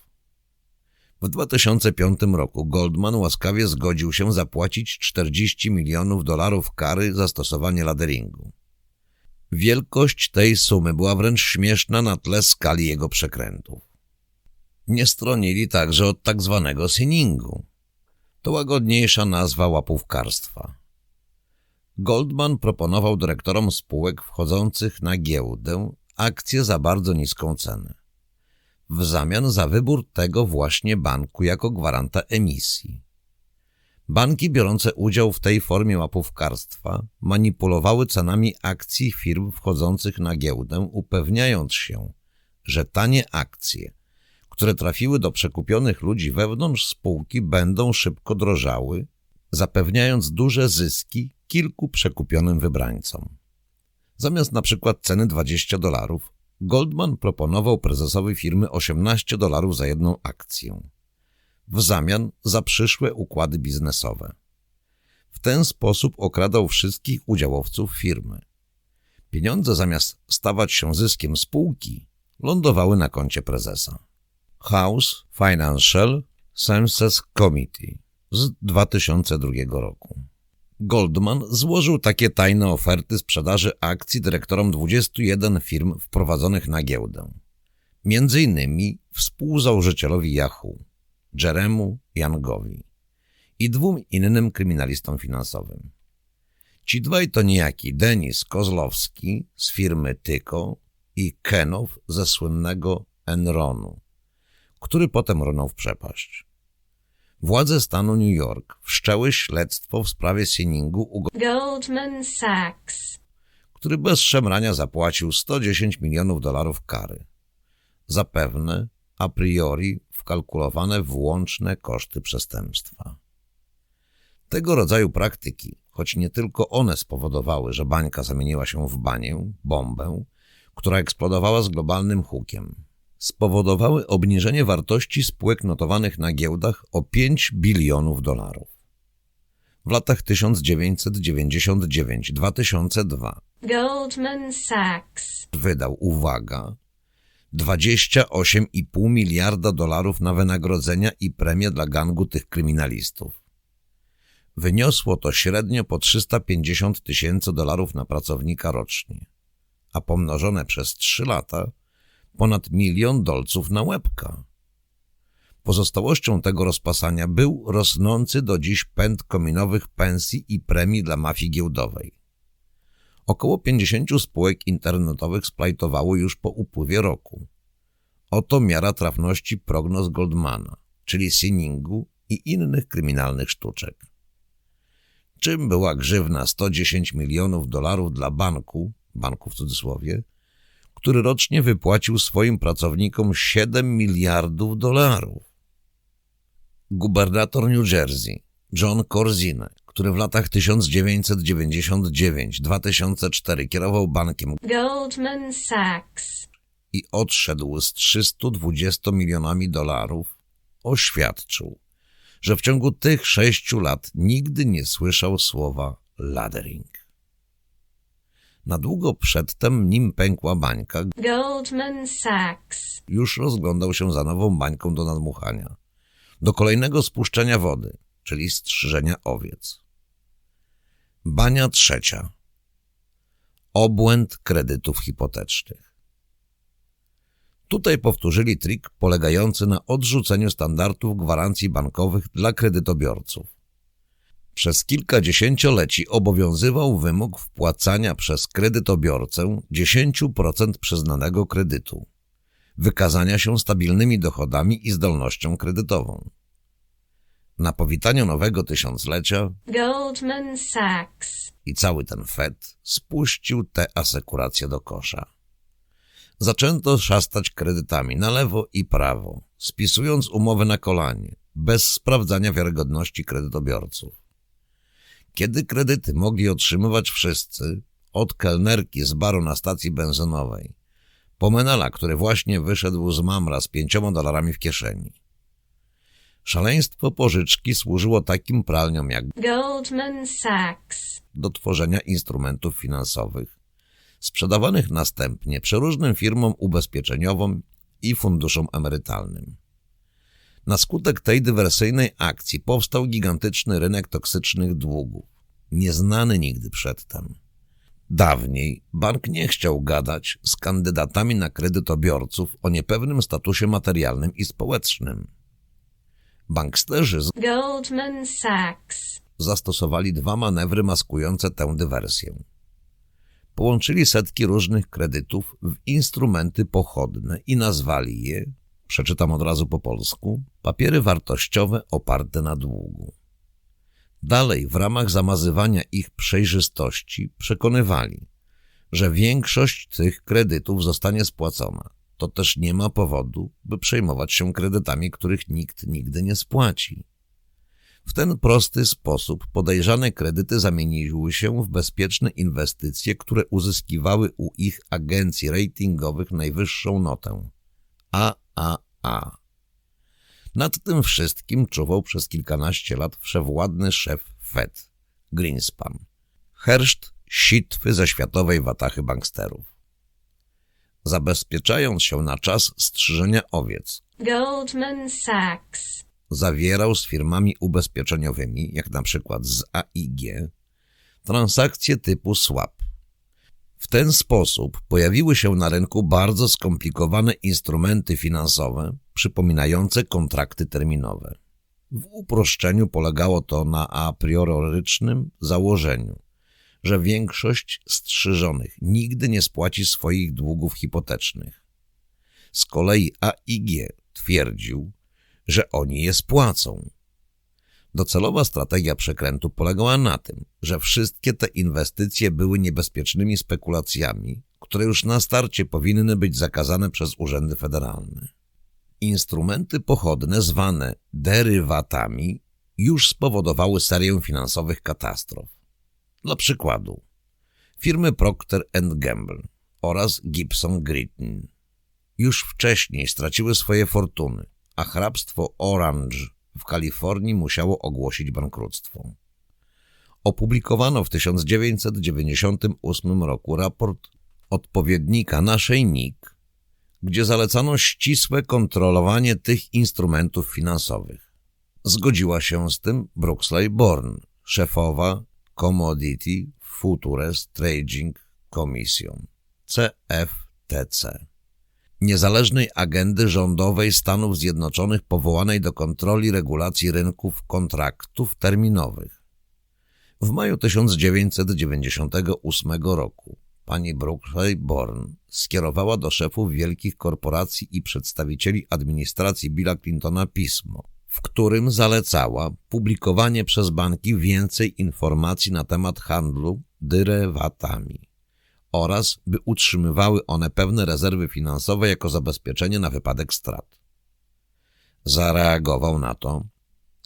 W 2005 roku Goldman łaskawie zgodził się zapłacić 40 milionów dolarów kary za stosowanie laderingu. Wielkość tej sumy była wręcz śmieszna na tle skali jego przekrętów. Nie stronili także od tak zwanego sinningu. To łagodniejsza nazwa łapówkarstwa. Goldman proponował dyrektorom spółek wchodzących na giełdę akcje za bardzo niską cenę. W zamian za wybór tego właśnie banku jako gwaranta emisji. Banki biorące udział w tej formie łapówkarstwa manipulowały cenami akcji firm wchodzących na giełdę, upewniając się, że tanie akcje, które trafiły do przekupionych ludzi wewnątrz spółki będą szybko drożały, zapewniając duże zyski kilku przekupionym wybrańcom. Zamiast na przykład ceny 20 dolarów, Goldman proponował prezesowi firmy 18 dolarów za jedną akcję. W zamian za przyszłe układy biznesowe. W ten sposób okradał wszystkich udziałowców firmy. Pieniądze zamiast stawać się zyskiem spółki, lądowały na koncie prezesa. House Financial Services Committee z 2002 roku. Goldman złożył takie tajne oferty sprzedaży akcji dyrektorom 21 firm wprowadzonych na giełdę. Między innymi współzałożycielowi Yahoo, Jeremu Youngowi i dwóm innym kryminalistom finansowym. Ci dwaj to niejaki Denis Kozlowski z firmy Tyko i Kenow ze słynnego Enronu, który potem runął w przepaść. Władze stanu New York wszczęły śledztwo w sprawie Sinningu u Goldman Sachs, który bez szemrania zapłacił 110 milionów dolarów kary. Zapewne a priori wkalkulowane włączne koszty przestępstwa. Tego rodzaju praktyki, choć nie tylko one spowodowały, że bańka zamieniła się w banię, bombę, która eksplodowała z globalnym hukiem, spowodowały obniżenie wartości spółek notowanych na giełdach o 5 bilionów dolarów. W latach 1999-2002 Goldman Sachs, wydał, uwaga, 28,5 miliarda dolarów na wynagrodzenia i premie dla gangu tych kryminalistów. Wyniosło to średnio po 350 tysięcy dolarów na pracownika rocznie, a pomnożone przez 3 lata ponad milion dolców na łebka. Pozostałością tego rozpasania był rosnący do dziś pęd kominowych pensji i premii dla mafii giełdowej. Około 50 spółek internetowych splajtowało już po upływie roku. Oto miara trafności prognoz Goldmana, czyli Sinningu i innych kryminalnych sztuczek. Czym była grzywna 110 milionów dolarów dla banku, banku w cudzysłowie, który rocznie wypłacił swoim pracownikom 7 miliardów dolarów? Gubernator New Jersey, John Corzine, który w latach 1999-2004 kierował bankiem Goldman Sachs, i odszedł z 320 milionami dolarów, oświadczył, że w ciągu tych sześciu lat nigdy nie słyszał słowa laddering. Na długo przedtem, nim pękła bańka, Goldman Sachs, już rozglądał się za nową bańką do nadmuchania, do kolejnego spuszczenia wody, czyli strzyżenia owiec. Bania trzecia. Obłęd kredytów hipotecznych. Tutaj powtórzyli trik polegający na odrzuceniu standardów gwarancji bankowych dla kredytobiorców. Przez kilka dziesięcioleci obowiązywał wymóg wpłacania przez kredytobiorcę 10% przyznanego kredytu, wykazania się stabilnymi dochodami i zdolnością kredytową. Na powitaniu nowego tysiąclecia Goldman Sachs, i cały ten fet spuścił tę asekurację do kosza. Zaczęto szastać kredytami na lewo i prawo, spisując umowy na kolanie, bez sprawdzania wiarygodności kredytobiorców. Kiedy kredyty mogli otrzymywać wszyscy, od kelnerki z baru na stacji benzynowej, po menela, który właśnie wyszedł z mamra z pięcioma dolarami w kieszeni. Szaleństwo pożyczki służyło takim pralniom jak Goldman Sachs, do tworzenia instrumentów finansowych, sprzedawanych następnie przeróżnym firmom ubezpieczeniowym i funduszom emerytalnym. Na skutek tej dywersyjnej akcji powstał gigantyczny rynek toksycznych długów, nieznany nigdy przedtem. Dawniej bank nie chciał gadać z kandydatami na kredytobiorców o niepewnym statusie materialnym i społecznym. Banksterzy z- Goldman Sachs, zastosowali dwa manewry maskujące tę dywersję. Połączyli setki różnych kredytów w instrumenty pochodne i nazwali je, przeczytam od razu po polsku, papiery wartościowe oparte na długu. Dalej, w ramach zamazywania ich przejrzystości, przekonywali, że większość tych kredytów zostanie spłacona. To też nie ma powodu, by przejmować się kredytami, których nikt nigdy nie spłaci. W ten prosty sposób podejrzane kredyty zamieniły się w bezpieczne inwestycje, które uzyskiwały u ich agencji ratingowych najwyższą notę AAA. Nad tym wszystkim czuwał przez kilkanaście lat wszechwładny szef Fed, Greenspan. Herszt sitwy ze światowej watachy banksterów. Zabezpieczając się na czas strzyżenia owiec, Goldman Sachs, zawierał z firmami ubezpieczeniowymi, jak na przykład z AIG, transakcje typu swap. W ten sposób pojawiły się na rynku bardzo skomplikowane instrumenty finansowe przypominające kontrakty terminowe. W uproszczeniu polegało to na a priorycznym założeniu, że większość strzyżonych nigdy nie spłaci swoich długów hipotecznych. Z kolei AIG twierdził, że oni je spłacą. Docelowa strategia przekrętu polegała na tym, że wszystkie te inwestycje były niebezpiecznymi spekulacjami, które już na starcie powinny być zakazane przez urzędy federalne. Instrumenty pochodne zwane derywatami już spowodowały serię finansowych katastrof. Dla przykładu, firmy Procter Gamble oraz Gibson Gritton już wcześniej straciły swoje fortuny, a hrabstwo Orange w Kalifornii musiało ogłosić bankructwo. Opublikowano w 1998 roku raport odpowiednika naszej NIK, gdzie zalecano ścisłe kontrolowanie tych instrumentów finansowych. Zgodziła się z tym Brooksley Born, szefowa Commodity Futures Trading Commission, CFTC niezależnej agendy rządowej Stanów Zjednoczonych powołanej do kontroli regulacji rynków kontraktów terminowych. W maju 1998 roku pani Brooklyn Born skierowała do szefów wielkich korporacji i przedstawicieli administracji Billa Clintona pismo, w którym zalecała publikowanie przez banki więcej informacji na temat handlu dyrywatami oraz by utrzymywały one pewne rezerwy finansowe jako zabezpieczenie na wypadek strat. Zareagował na to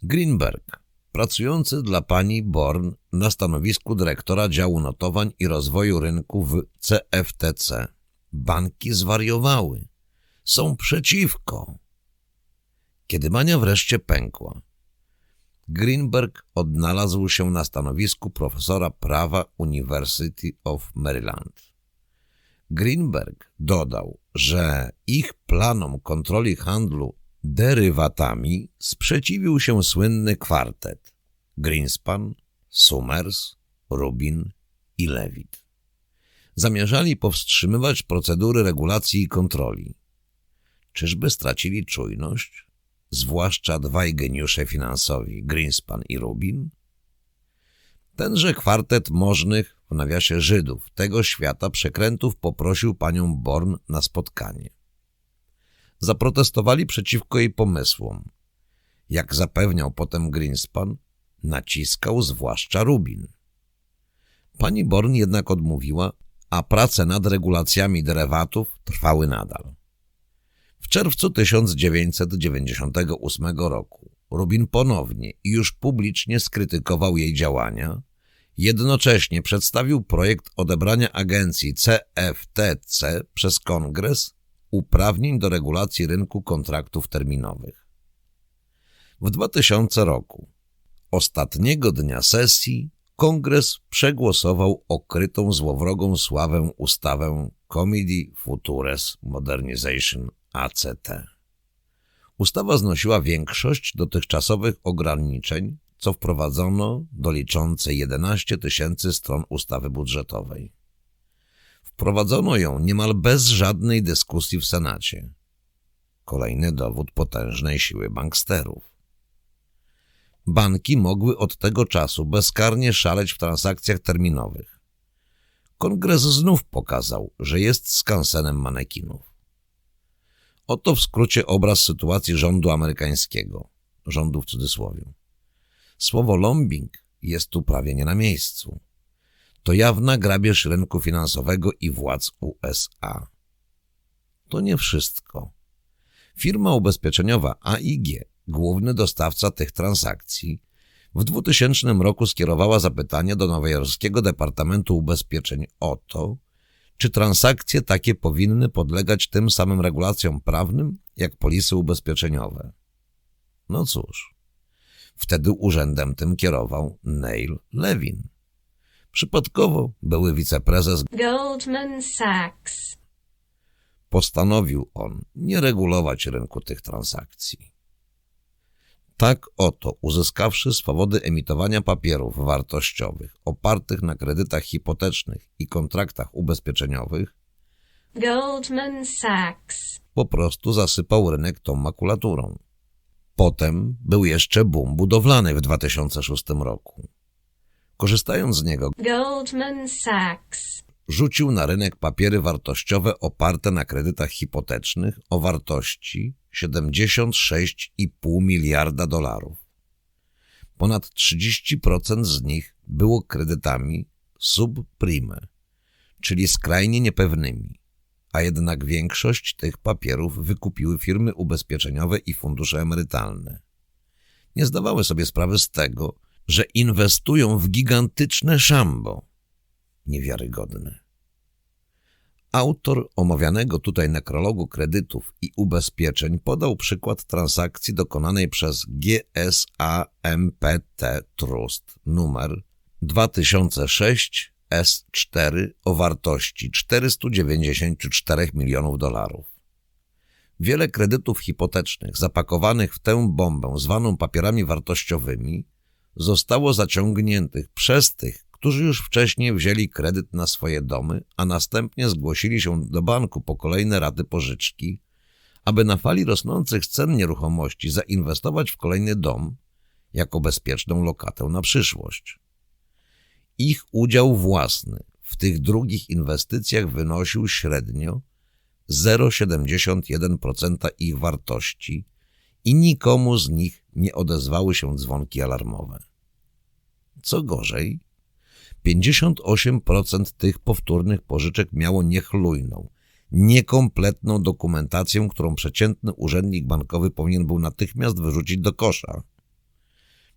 Greenberg, pracujący dla pani Born na stanowisku dyrektora działu notowań i rozwoju rynku w CFTC. Banki zwariowały. Są przeciwko. Kiedy mania wreszcie pękła, Greenberg odnalazł się na stanowisku profesora prawa University of Maryland. Greenberg dodał, że ich planom kontroli handlu derywatami sprzeciwił się słynny kwartet Greenspan, Summers, Rubin i Levitt. Zamierzali powstrzymywać procedury regulacji i kontroli. Czyżby stracili czujność? Zwłaszcza dwaj geniusze finansowi, Greenspan i Rubin? Tenże kwartet możnych, w nawiasie Żydów, tego świata przekrętów poprosił panią Born na spotkanie. Zaprotestowali przeciwko jej pomysłom. Jak zapewniał potem Greenspan, naciskał zwłaszcza Rubin. Pani Born jednak odmówiła, a prace nad regulacjami derywatów trwały nadal. Czerwcu 1998 roku Rubin ponownie i już publicznie skrytykował jej działania, jednocześnie przedstawił projekt odebrania agencji CFTC przez Kongres uprawnień do regulacji rynku kontraktów terminowych. W 2000 roku, ostatniego dnia sesji, kongres przegłosował okrytą złowrogą sławę ustawę Comedy Futures Modernization ACT. Ustawa znosiła większość dotychczasowych ograniczeń, co wprowadzono do liczącej 11 tysięcy stron ustawy budżetowej. Wprowadzono ją niemal bez żadnej dyskusji w Senacie. Kolejny dowód potężnej siły banksterów. Banki mogły od tego czasu bezkarnie szaleć w transakcjach terminowych. Kongres znów pokazał, że jest skansenem manekinów. Oto w skrócie obraz sytuacji rządu amerykańskiego. Rządu w cudzysłowie. Słowo lombing jest tu prawie nie na miejscu. To jawna grabież rynku finansowego i władz USA. To nie wszystko. Firma ubezpieczeniowa AIG, główny dostawca tych transakcji, w 2000 roku skierowała zapytanie do nowojorskiego Departamentu Ubezpieczeń o to, czy transakcje takie powinny podlegać tym samym regulacjom prawnym jak polisy ubezpieczeniowe. No cóż, wtedy urzędem tym kierował Neil Levin. Przypadkowo były wiceprezes Goldman Sachs. Postanowił on nie regulować rynku tych transakcji. Tak oto, uzyskawszy swobody emitowania papierów wartościowych opartych na kredytach hipotecznych i kontraktach ubezpieczeniowych, Goldman Sachs. po prostu zasypał rynek tą makulaturą. Potem był jeszcze boom budowlany w 2006 roku. Korzystając z niego, Goldman Sachs. Rzucił na rynek papiery wartościowe oparte na kredytach hipotecznych o wartości 76,5 miliarda dolarów. Ponad 30% z nich było kredytami subprime, czyli skrajnie niepewnymi, a jednak większość tych papierów wykupiły firmy ubezpieczeniowe i fundusze emerytalne. Nie zdawały sobie sprawy z tego, że inwestują w gigantyczne szambo. Niewiarygodne. Autor omawianego tutaj nekrologu kredytów i ubezpieczeń podał przykład transakcji dokonanej przez GSAMPT Trust numer 2006 S4 o wartości 494 milionów dolarów. Wiele kredytów hipotecznych zapakowanych w tę bombę zwaną papierami wartościowymi zostało zaciągniętych przez tych, którzy już wcześniej wzięli kredyt na swoje domy, a następnie zgłosili się do banku po kolejne raty pożyczki, aby na fali rosnących cen nieruchomości zainwestować w kolejny dom jako bezpieczną lokatę na przyszłość. Ich udział własny w tych drugich inwestycjach wynosił średnio 0,71% ich wartości i nikomu z nich nie odezwały się dzwonki alarmowe. Co gorzej, 58% tych powtórnych pożyczek miało niechlujną, niekompletną dokumentację, którą przeciętny urzędnik bankowy powinien był natychmiast wyrzucić do kosza.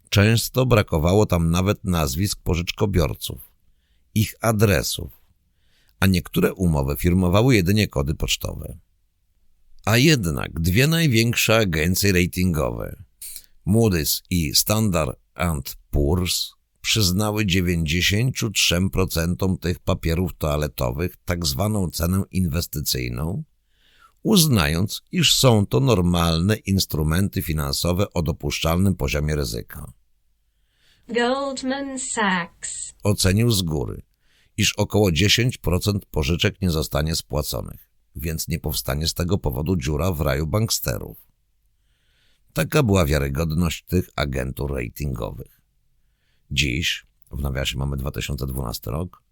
Często brakowało tam nawet nazwisk pożyczkobiorców, ich adresów, a niektóre umowy firmowały jedynie kody pocztowe. A jednak dwie największe agencje ratingowe, Moody's i Standard Poor's, przyznały 93% tych papierów toaletowych tak zwaną cenę inwestycyjną, uznając, iż są to normalne instrumenty finansowe o dopuszczalnym poziomie ryzyka. Goldman Sachs. Ocenił z góry, iż około 10% pożyczek nie zostanie spłaconych, więc nie powstanie z tego powodu dziura w raju banksterów. Taka była wiarygodność tych agentur ratingowych. Dziś, w nawiasie mamy 2012 rok,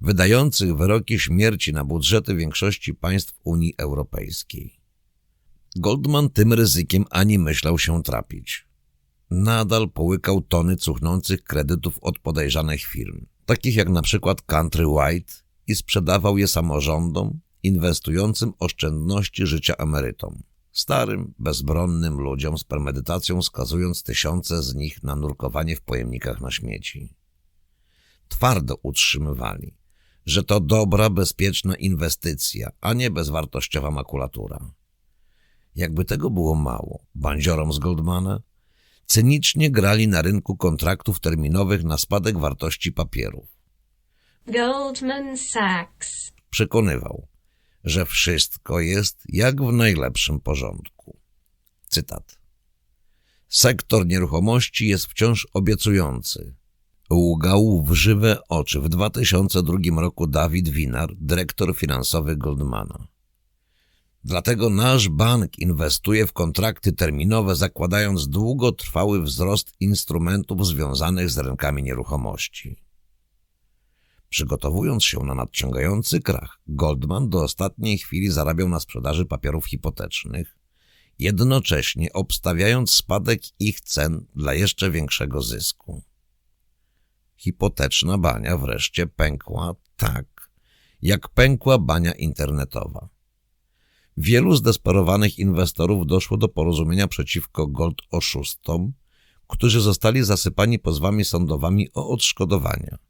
wydających wyroki śmierci na budżety większości państw Unii Europejskiej. Goldman tym ryzykiem ani myślał się trapić. Nadal połykał tony cuchnących kredytów od podejrzanych firm, takich jak na przykład Country White i sprzedawał je samorządom inwestującym oszczędności życia emerytom. Starym, bezbronnym ludziom z premedytacją skazując tysiące z nich na nurkowanie w pojemnikach na śmieci. Twardo utrzymywali, że to dobra, bezpieczna inwestycja, a nie bezwartościowa makulatura. Jakby tego było mało, bandziorom z Goldmana cynicznie grali na rynku kontraktów terminowych na spadek wartości papierów. Goldman Sachs. Przekonywał, że wszystko jest jak w najlepszym porządku. Cytat. Sektor nieruchomości jest wciąż obiecujący. Łgał w żywe oczy w 2002 roku Dawid Winar, dyrektor finansowy Goldmana. Dlatego nasz bank inwestuje w kontrakty terminowe, zakładając długotrwały wzrost instrumentów związanych z rynkami nieruchomości. Przygotowując się na nadciągający krach, Goldman do ostatniej chwili zarabiał na sprzedaży papierów hipotecznych, jednocześnie obstawiając spadek ich cen dla jeszcze większego zysku. Hipoteczna bania wreszcie pękła tak, jak pękła bania internetowa. Wielu zdesperowanych inwestorów doszło do porozumienia przeciwko gold oszustom, którzy zostali zasypani pozwami sądowymi o odszkodowania.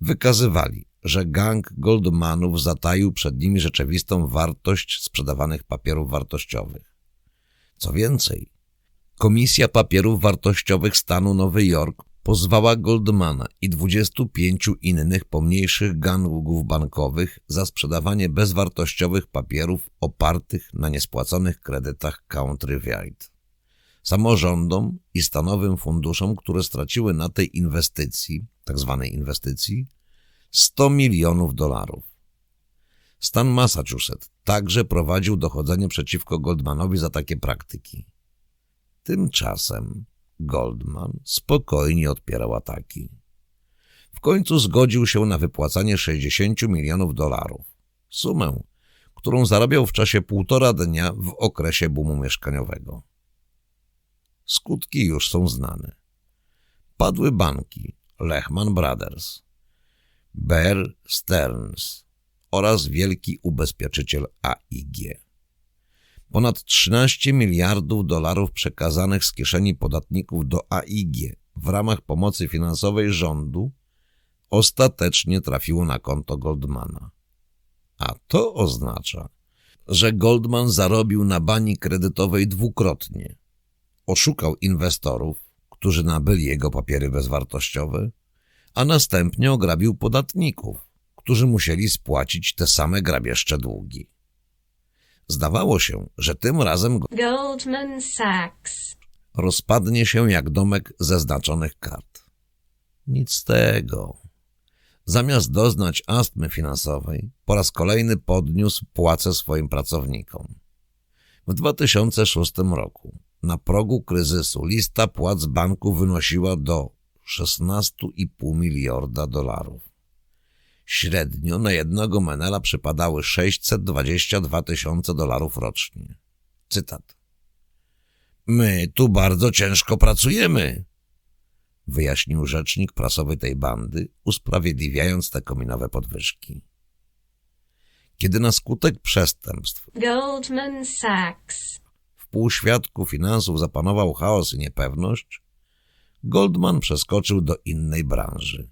Wykazywali, że gang Goldmanów zataił przed nimi rzeczywistą wartość sprzedawanych papierów wartościowych. Co więcej, Komisja Papierów Wartościowych stanu Nowy Jork pozwała Goldmana i 25 innych pomniejszych gangów bankowych za sprzedawanie bezwartościowych papierów opartych na niespłaconych kredytach countrywide. Samorządom i stanowym funduszom, które straciły na tej inwestycji. Tak inwestycji, 100 milionów dolarów. Stan Massachusetts także prowadził dochodzenie przeciwko Goldmanowi za takie praktyki. Tymczasem Goldman spokojnie odpierał ataki. W końcu zgodził się na wypłacanie 60 milionów dolarów, sumę, którą zarabiał w czasie półtora dnia w okresie boomu mieszkaniowego. Skutki już są znane. Padły banki Lehman Brothers, Bear Stearns oraz wielki ubezpieczyciel AIG. Ponad 13 miliardów dolarów przekazanych z kieszeni podatników do AIG w ramach pomocy finansowej rządu ostatecznie trafiło na konto Goldmana. A to oznacza, że Goldman zarobił na bani kredytowej dwukrotnie. Oszukał inwestorów, którzy nabyli jego papiery bezwartościowe, a następnie ograbił podatników, którzy musieli spłacić te same grabieżcze długi. Zdawało się, że tym razem Goldman Sachs. rozpadnie się jak domek ze znaczonych kart. Nic z tego. Zamiast doznać astmy finansowej, po raz kolejny podniósł płace swoim pracownikom. W 2006 roku na progu kryzysu lista płac banku wynosiła do 16,5 miliarda dolarów. Średnio na jednego menela przypadały 622 tysiące dolarów rocznie. Cytat. My tu bardzo ciężko pracujemy, wyjaśnił rzecznik prasowy tej bandy, usprawiedliwiając te kominowe podwyżki. Kiedy na skutek przestępstw Goldman Sachs. Półświadku finansów zapanował chaos i niepewność, Goldman przeskoczył do innej branży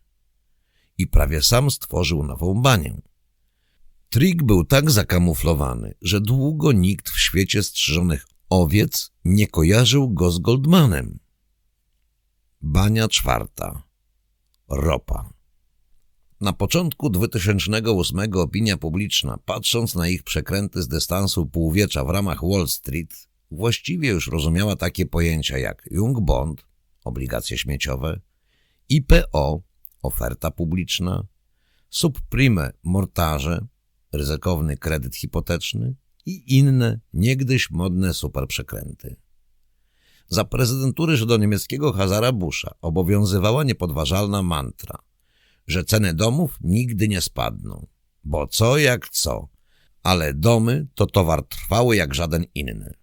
i prawie sam stworzył nową banię. Trik był tak zakamuflowany, że długo nikt w świecie strzyżonych owiec nie kojarzył go z Goldmanem. Bania czwarta. Ropa. Na początku 2008 opinia publiczna, patrząc na ich przekręty z dystansu półwiecza w ramach Wall Street, właściwie już rozumiała takie pojęcia jak Jung Bond, obligacje śmieciowe, IPO, oferta publiczna, subprime mortarze, ryzykowny kredyt hipoteczny i inne niegdyś modne superprzekręty. Za prezydentury żydo-niemieckiego Hazara Busha obowiązywała niepodważalna mantra, że ceny domów nigdy nie spadną, bo co jak co, ale domy to towar trwały jak żaden inny.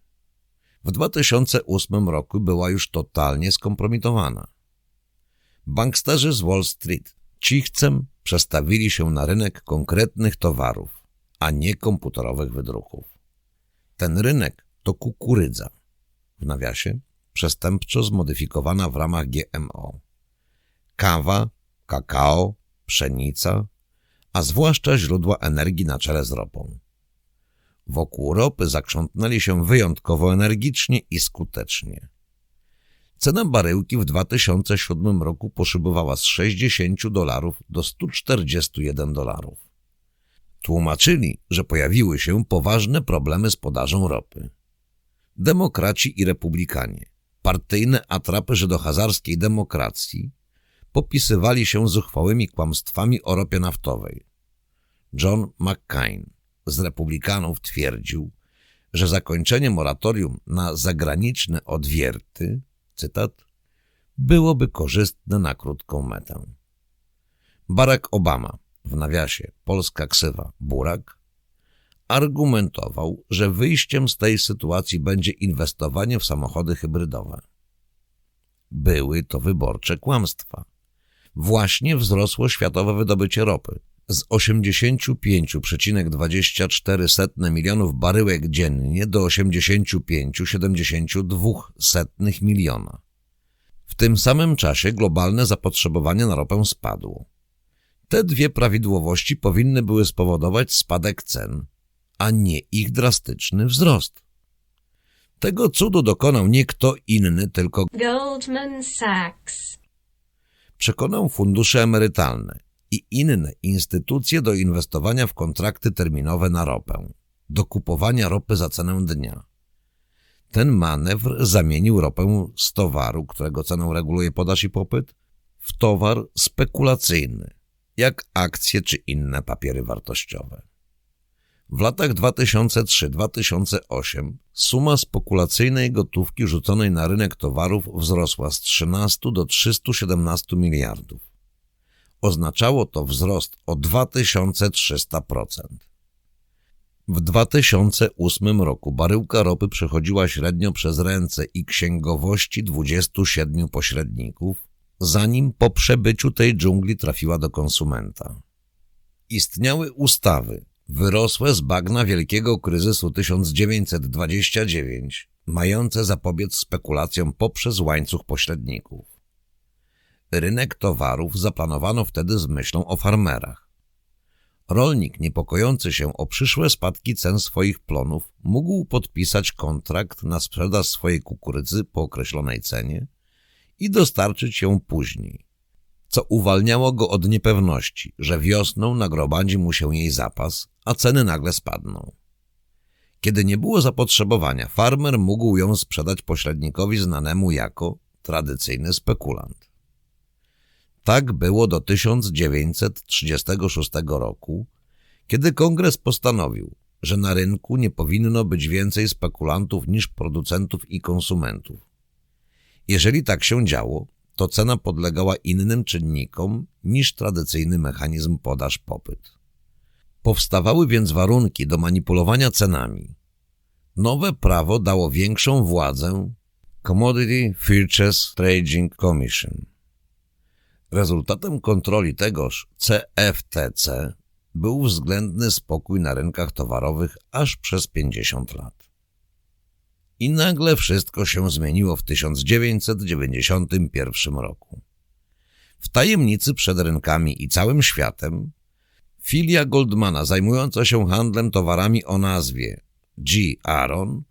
W 2008 roku była już totalnie skompromitowana. Banksterzy z Wall Street cichcem przestawili się na rynek konkretnych towarów, a nie komputerowych wydruków. Ten rynek to kukurydza, w nawiasie przestępczo zmodyfikowana w ramach GMO, kawa, kakao, pszenica, a zwłaszcza źródła energii na czele z ropą. Wokół ropy zakrzątnęli się wyjątkowo energicznie i skutecznie. Cena baryłki w 2007 roku poszybowała z 60 dolarów do 141 dolarów. Tłumaczyli, że pojawiły się poważne problemy z podażą ropy. Demokraci i republikanie, partyjne atrapy żydohazarskiej demokracji, popisywali się zuchwałymi kłamstwami o ropie naftowej. John McCain z republikanów twierdził, że zakończenie moratorium na zagraniczne odwierty, cytat, byłoby korzystne na krótką metę. Barack Obama, w nawiasie polska ksywa Burak, argumentował, że wyjściem z tej sytuacji będzie inwestowanie w samochody hybrydowe. Były to wyborcze kłamstwa. Właśnie wzrosło światowe wydobycie ropy z 85,24 milionów baryłek dziennie do 85,72 miliona. W tym samym czasie globalne zapotrzebowanie na ropę spadło. Te dwie prawidłowości powinny były spowodować spadek cen, a nie ich drastyczny wzrost. Tego cudu dokonał nie kto inny, tylko Goldman Sachs. przekonał fundusze emerytalne i inne instytucje do inwestowania w kontrakty terminowe na ropę, do kupowania ropy za cenę dnia. Ten manewr zamienił ropę z towaru, którego cenę reguluje podaż i popyt, w towar spekulacyjny, jak akcje czy inne papiery wartościowe. W latach 2003-2008 suma spekulacyjnej gotówki rzuconej na rynek towarów wzrosła z 13 do 317 miliardów. Oznaczało to wzrost o 2300%. W 2008 roku baryłka ropy przechodziła średnio przez ręce i księgowości 27 pośredników, zanim po przebyciu tej dżungli trafiła do konsumenta. Istniały ustawy wyrosłe z bagna wielkiego kryzysu 1929, mające zapobiec spekulacjom poprzez łańcuch pośredników. Rynek towarów zaplanowano wtedy z myślą o farmerach. Rolnik niepokojący się o przyszłe spadki cen swoich plonów mógł podpisać kontrakt na sprzedaż swojej kukurydzy po określonej cenie i dostarczyć ją później, co uwalniało go od niepewności, że wiosną nagrobadzi mu się jej zapas, a ceny nagle spadną. Kiedy nie było zapotrzebowania, farmer mógł ją sprzedać pośrednikowi znanemu jako tradycyjny spekulant. Tak było do 1936 roku, kiedy kongres postanowił, że na rynku nie powinno być więcej spekulantów niż producentów i konsumentów. Jeżeli tak się działo, to cena podlegała innym czynnikom niż tradycyjny mechanizm podaż-popyt. Powstawały więc warunki do manipulowania cenami. Nowe prawo dało większą władzę Commodity Futures Trading Commission. Rezultatem kontroli tegoż CFTC był względny spokój na rynkach towarowych aż przez 50 lat. I nagle wszystko się zmieniło w 1991 roku. W tajemnicy przed rynkami i całym światem filia Goldmana zajmująca się handlem towarami o nazwie G. Aaron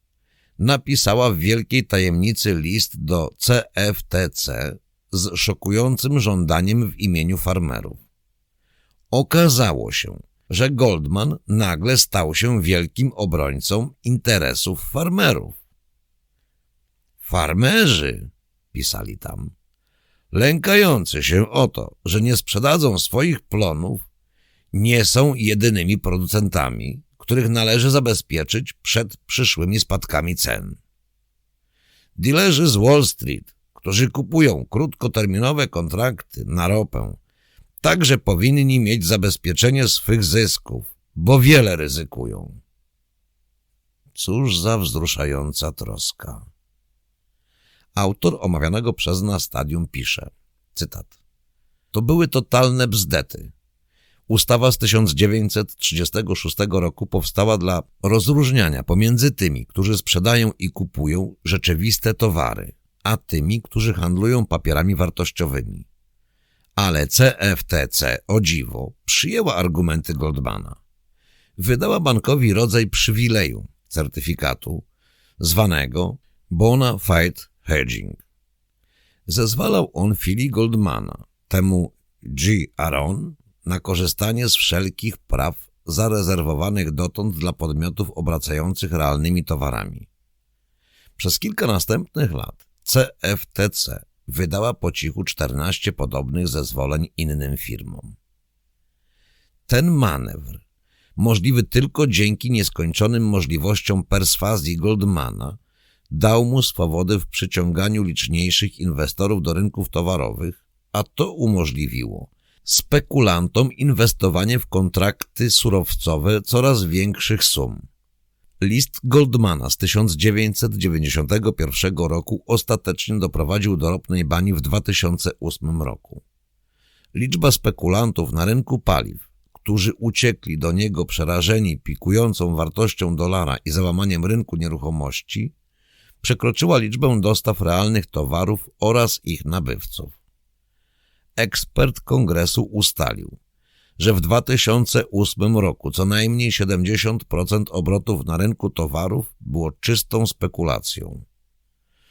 napisała w wielkiej tajemnicy list do CFTC z szokującym żądaniem w imieniu farmerów. Okazało się, że Goldman nagle stał się wielkim obrońcą interesów farmerów. Farmerzy, pisali tam, lękający się o to, że nie sprzedadzą swoich plonów, nie są jedynymi producentami, których należy zabezpieczyć przed przyszłymi spadkami cen. Dilerzy z Wall Street, którzy kupują krótkoterminowe kontrakty na ropę, także powinni mieć zabezpieczenie swych zysków, bo wiele ryzykują. Cóż za wzruszająca troska. Autor omawianego przez nas stadium pisze, cytat, to były totalne bzdety. Ustawa z 1936 roku powstała dla rozróżniania pomiędzy tymi, którzy sprzedają i kupują rzeczywiste towary, a tymi, którzy handlują papierami wartościowymi. Ale CFTC, o dziwo, przyjęła argumenty Goldmana. Wydała bankowi rodzaj przywileju, certyfikatu, zwanego bona fide hedging. Zezwalał on Philly Goldmana, temu G. Aaron, na korzystanie z wszelkich praw zarezerwowanych dotąd dla podmiotów obracających realnymi towarami. Przez kilka następnych lat CFTC wydała po cichu 14 podobnych zezwoleń innym firmom. Ten manewr, możliwy tylko dzięki nieskończonym możliwościom perswazji Goldmana, dał mu swobody w przyciąganiu liczniejszych inwestorów do rynków towarowych, a to umożliwiło spekulantom inwestowanie w kontrakty surowcowe coraz większych sum. List Goldmana z 1991 roku ostatecznie doprowadził do ropnej bani w 2008 roku. Liczba spekulantów na rynku paliw, którzy uciekli do niego przerażeni pikującą wartością dolara i załamaniem rynku nieruchomości, przekroczyła liczbę dostaw realnych towarów oraz ich nabywców. Ekspert kongresu ustalił, że w 2008 roku co najmniej 70% obrotów na rynku towarów było czystą spekulacją.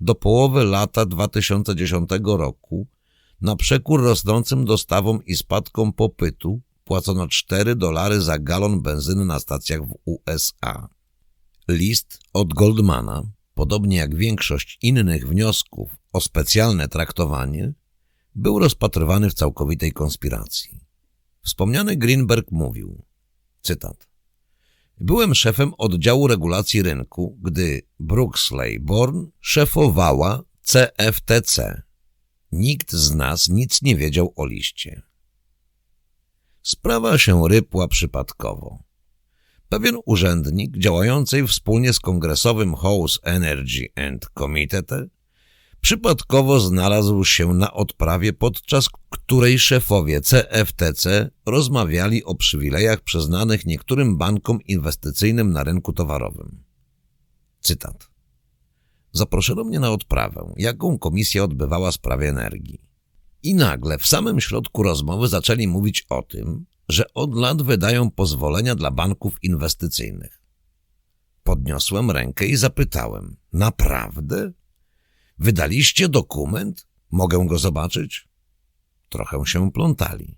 Do połowy lata 2010 roku na przekór rosnącym dostawom i spadkom popytu płacono 4 dolary za galon benzyny na stacjach w USA. List od Goldmana, podobnie jak większość innych wniosków o specjalne traktowanie, był rozpatrywany w całkowitej konspiracji. Wspomniany Greenberg mówił, cytat, Byłem szefem oddziału regulacji rynku, gdy Brooksley Born szefowała CFTC. Nikt z nas nic nie wiedział o liście. Sprawa się rypła przypadkowo. Pewien urzędnik działający wspólnie z kongresowym House Energy and Committee przypadkowo znalazł się na odprawie, podczas której szefowie CFTC rozmawiali o przywilejach przyznanych niektórym bankom inwestycyjnym na rynku towarowym. Cytat. Zaproszono mnie na odprawę, jaką komisja odbywała sprawie energii. I nagle w samym środku rozmowy zaczęli mówić o tym, że od lat wydają pozwolenia dla banków inwestycyjnych. Podniosłem rękę i zapytałem, naprawdę? Wydaliście dokument? Mogę go zobaczyć? Trochę się plątali.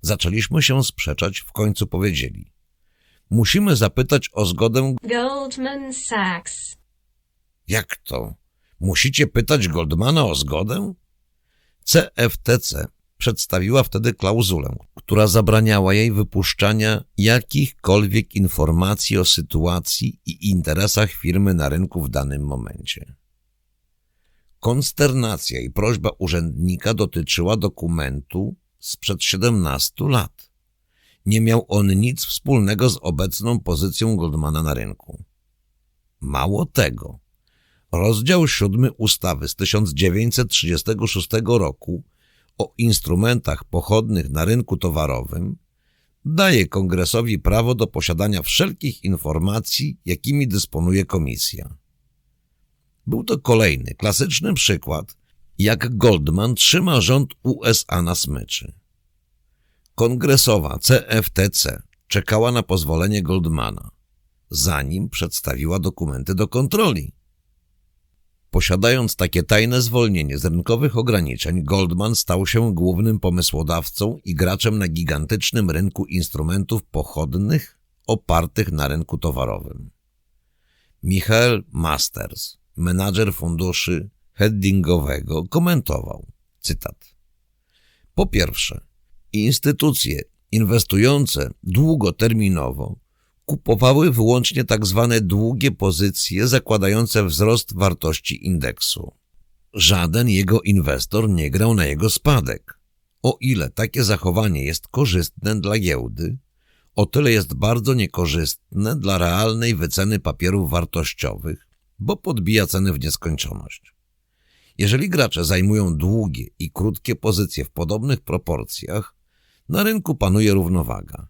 Zaczęliśmy się sprzeczać, w końcu powiedzieli. Musimy zapytać o zgodę... Goldman Sachs. Jak to? Musicie pytać Goldmana o zgodę? CFTC przedstawiła wtedy klauzulę, która zabraniała jej wypuszczania jakichkolwiek informacji o sytuacji i interesach firmy na rynku w danym momencie. Konsternacja i prośba urzędnika dotyczyła dokumentu sprzed 17 lat. Nie miał on nic wspólnego z obecną pozycją Goldmana na rynku. Mało tego, rozdział 7 ustawy z 1936 roku o instrumentach pochodnych na rynku towarowym daje kongresowi prawo do posiadania wszelkich informacji, jakimi dysponuje komisja. Był to kolejny, klasyczny przykład, jak Goldman trzyma rząd USA na smyczy. Kongresowa CFTC czekała na pozwolenie Goldmana, zanim przedstawiła dokumenty do kontroli. Posiadając takie tajne zwolnienie z rynkowych ograniczeń, Goldman stał się głównym pomysłodawcą i graczem na gigantycznym rynku instrumentów pochodnych opartych na rynku towarowym. Michael Masters menadżer funduszy headingowego, komentował, cytat. Po pierwsze, instytucje inwestujące długoterminowo kupowały wyłącznie tak zwane długie pozycje zakładające wzrost wartości indeksu. Żaden jego inwestor nie grał na jego spadek. O ile takie zachowanie jest korzystne dla giełdy, o tyle jest bardzo niekorzystne dla realnej wyceny papierów wartościowych, bo podbija ceny w nieskończoność. Jeżeli gracze zajmują długie i krótkie pozycje w podobnych proporcjach, na rynku panuje równowaga.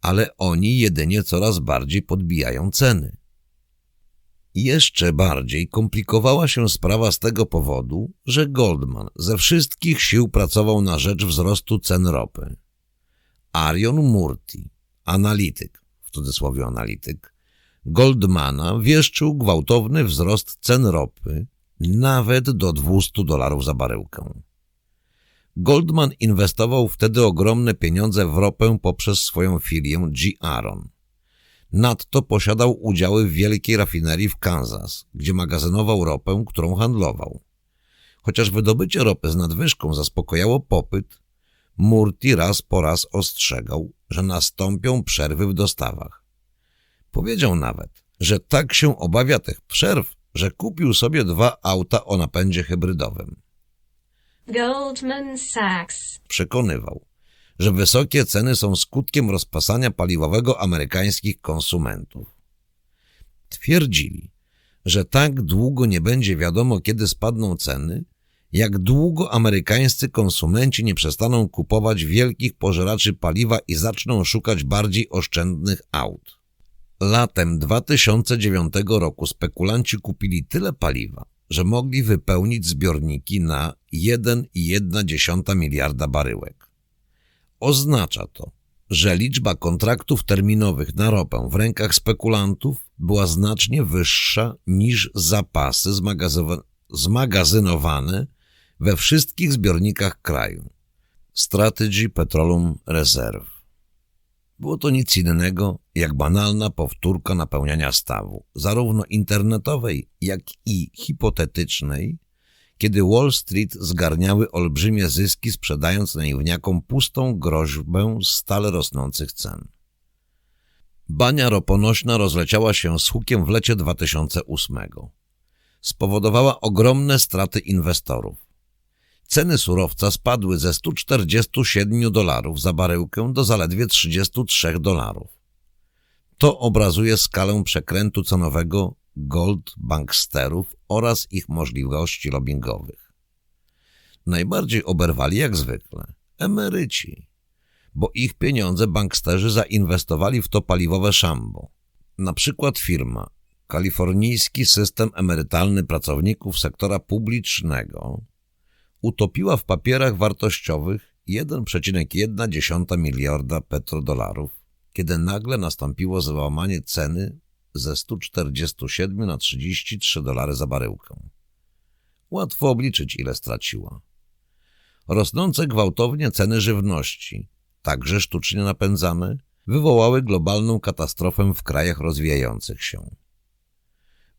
Ale oni jedynie coraz bardziej podbijają ceny. Jeszcze bardziej komplikowała się sprawa z tego powodu, że Goldman ze wszystkich sił pracował na rzecz wzrostu cen ropy. Arion Murti, analityk, w cudzysłowie analityk, Goldmana wieszczył gwałtowny wzrost cen ropy, nawet do 200 dolarów za baryłkę. Goldman inwestował wtedy ogromne pieniądze w ropę poprzez swoją filię G. Aaron. Nadto posiadał udziały w wielkiej rafinerii w Kansas, gdzie magazynował ropę, którą handlował. Chociaż wydobycie ropy z nadwyżką zaspokojało popyt, Murti raz po raz ostrzegał, że nastąpią przerwy w dostawach. Powiedział nawet, że tak się obawia tych przerw, że kupił sobie dwa auta o napędzie hybrydowym. Goldman Sachs. Przekonywał, że wysokie ceny są skutkiem rozpasania paliwowego amerykańskich konsumentów. Twierdzili, że tak długo nie będzie wiadomo, kiedy spadną ceny, jak długo amerykańscy konsumenci nie przestaną kupować wielkich pożeraczy paliwa i zaczną szukać bardziej oszczędnych aut. Latem 2009 roku spekulanci kupili tyle paliwa, że mogli wypełnić zbiorniki na 1,1 miliarda baryłek. Oznacza to, że liczba kontraktów terminowych na ropę w rękach spekulantów była znacznie wyższa niż zapasy zmagazynowane we wszystkich zbiornikach kraju. Strategy Petroleum Reserve. Było to nic innego jak banalna powtórka napełniania stawu, zarówno internetowej, jak i hipotetycznej, kiedy Wall Street zgarniały olbrzymie zyski sprzedając naiwniakom pustą groźbę stale rosnących cen. Bania roponośna rozleciała się z hukiem w lecie 2008. Spowodowała ogromne straty inwestorów. Ceny surowca spadły ze 147 dolarów za baryłkę do zaledwie 33 dolarów. To obrazuje skalę przekrętu cenowego gold banksterów oraz ich możliwości lobbyingowych. Najbardziej oberwali jak zwykle emeryci, bo ich pieniądze banksterzy zainwestowali w to paliwowe szambo. Na przykład firma Kalifornijski System Emerytalny Pracowników Sektora Publicznego utopiła w papierach wartościowych 1,1 miliarda petrodolarów, kiedy nagle nastąpiło załamanie ceny ze 147 na 33 dolary za baryłkę. Łatwo obliczyć, ile straciła. Rosnące gwałtownie ceny żywności, także sztucznie napędzane, wywołały globalną katastrofę w krajach rozwijających się.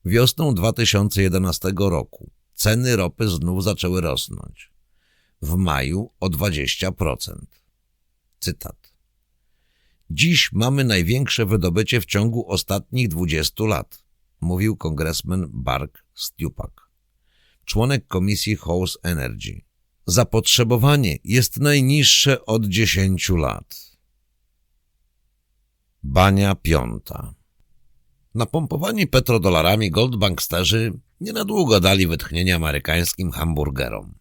Wiosną 2011 roku ceny ropy znów zaczęły rosnąć. W maju o 20%. Cytat. Dziś mamy największe wydobycie w ciągu ostatnich 20 lat, mówił kongresmen Bark Stupak, członek komisji House Energy. Zapotrzebowanie jest najniższe od 10 lat. Bania piąta. Napompowani petrodolarami goldbanksterzy nie na długo dali wytchnienie amerykańskim hamburgerom.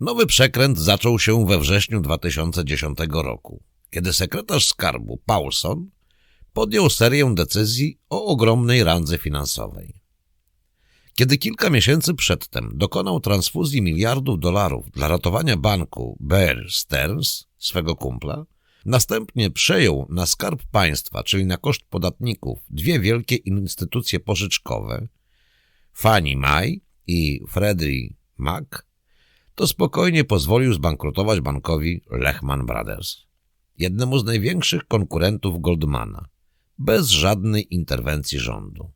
Nowy przekręt zaczął się we wrześniu 2010 roku, kiedy sekretarz skarbu Paulson podjął serię decyzji o ogromnej randze finansowej. Kiedy kilka miesięcy przedtem dokonał transfuzji miliardów dolarów dla ratowania banku Bear Stearns, swego kumpla, następnie przejął na skarb państwa, czyli na koszt podatników, dwie wielkie instytucje pożyczkowe, Fannie Mae i Freddie Mac, to spokojnie pozwolił zbankrutować bankowi Lehman Brothers, jednemu z największych konkurentów Goldmana, bez żadnej interwencji rządu.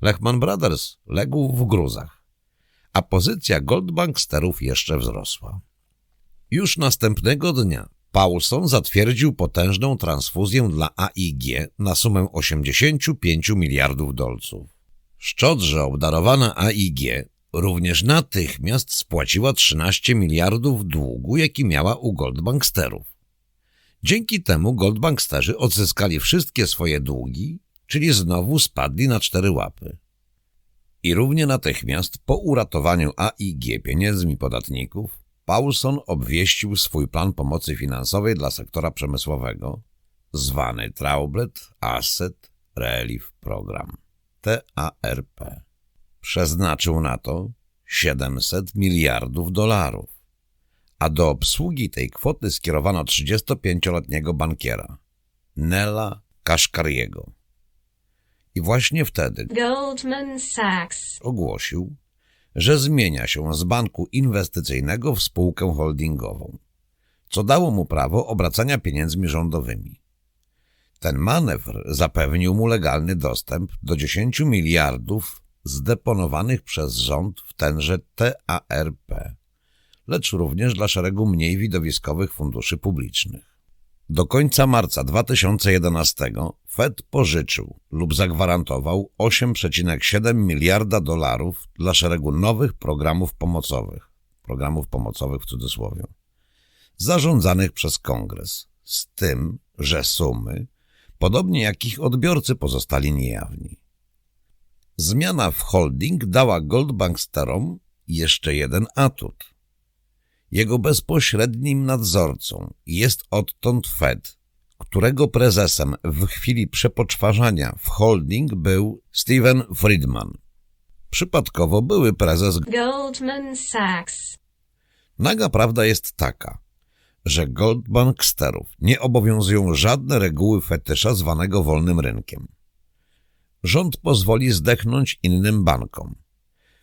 Lehman Brothers legł w gruzach, a pozycja Goldbanksterów jeszcze wzrosła. Już następnego dnia Paulson zatwierdził potężną transfuzję dla AIG na sumę 85 miliardów dolców. Szczodrze obdarowana AIG również natychmiast spłaciła 13 miliardów długu, jaki miała u Goldbanksterów. Dzięki temu Goldbanksterzy odzyskali wszystkie swoje długi, czyli znowu spadli na cztery łapy. I równie natychmiast po uratowaniu AIG pieniędzmi podatników, Paulson obwieścił swój plan pomocy finansowej dla sektora przemysłowego, zwany Traublet Asset Relief Program. TARP. Przeznaczył na to 700 miliardów dolarów, a do obsługi tej kwoty skierowano 35-letniego bankiera, Nela Kaszkariego. I właśnie wtedy Goldman Sachs ogłosił, że zmienia się z banku inwestycyjnego w spółkę holdingową, co dało mu prawo obracania pieniędzmi rządowymi. Ten manewr zapewnił mu legalny dostęp do 10 miliardów zdeponowanych przez rząd w tenże TARP, lecz również dla szeregu mniej widowiskowych funduszy publicznych. Do końca marca 2011 Fed pożyczył lub zagwarantował 8,7 miliarda dolarów dla szeregu nowych programów pomocowych, programów pomocowych w cudzysłowie, zarządzanych przez kongres, z tym, że sumy, podobnie jak ich odbiorcy, pozostali niejawni. Zmiana w holding dała Goldbanksterom jeszcze jeden atut. Jego bezpośrednim nadzorcą jest odtąd Fed, którego prezesem w chwili przepoczwarzania w holding był Steven Friedman. Przypadkowo były prezes Goldman Sachs. Naga prawda jest taka, że Goldbanksterów nie obowiązują żadne reguły fetysza zwanego wolnym rynkiem. Rząd pozwoli zdechnąć innym bankom.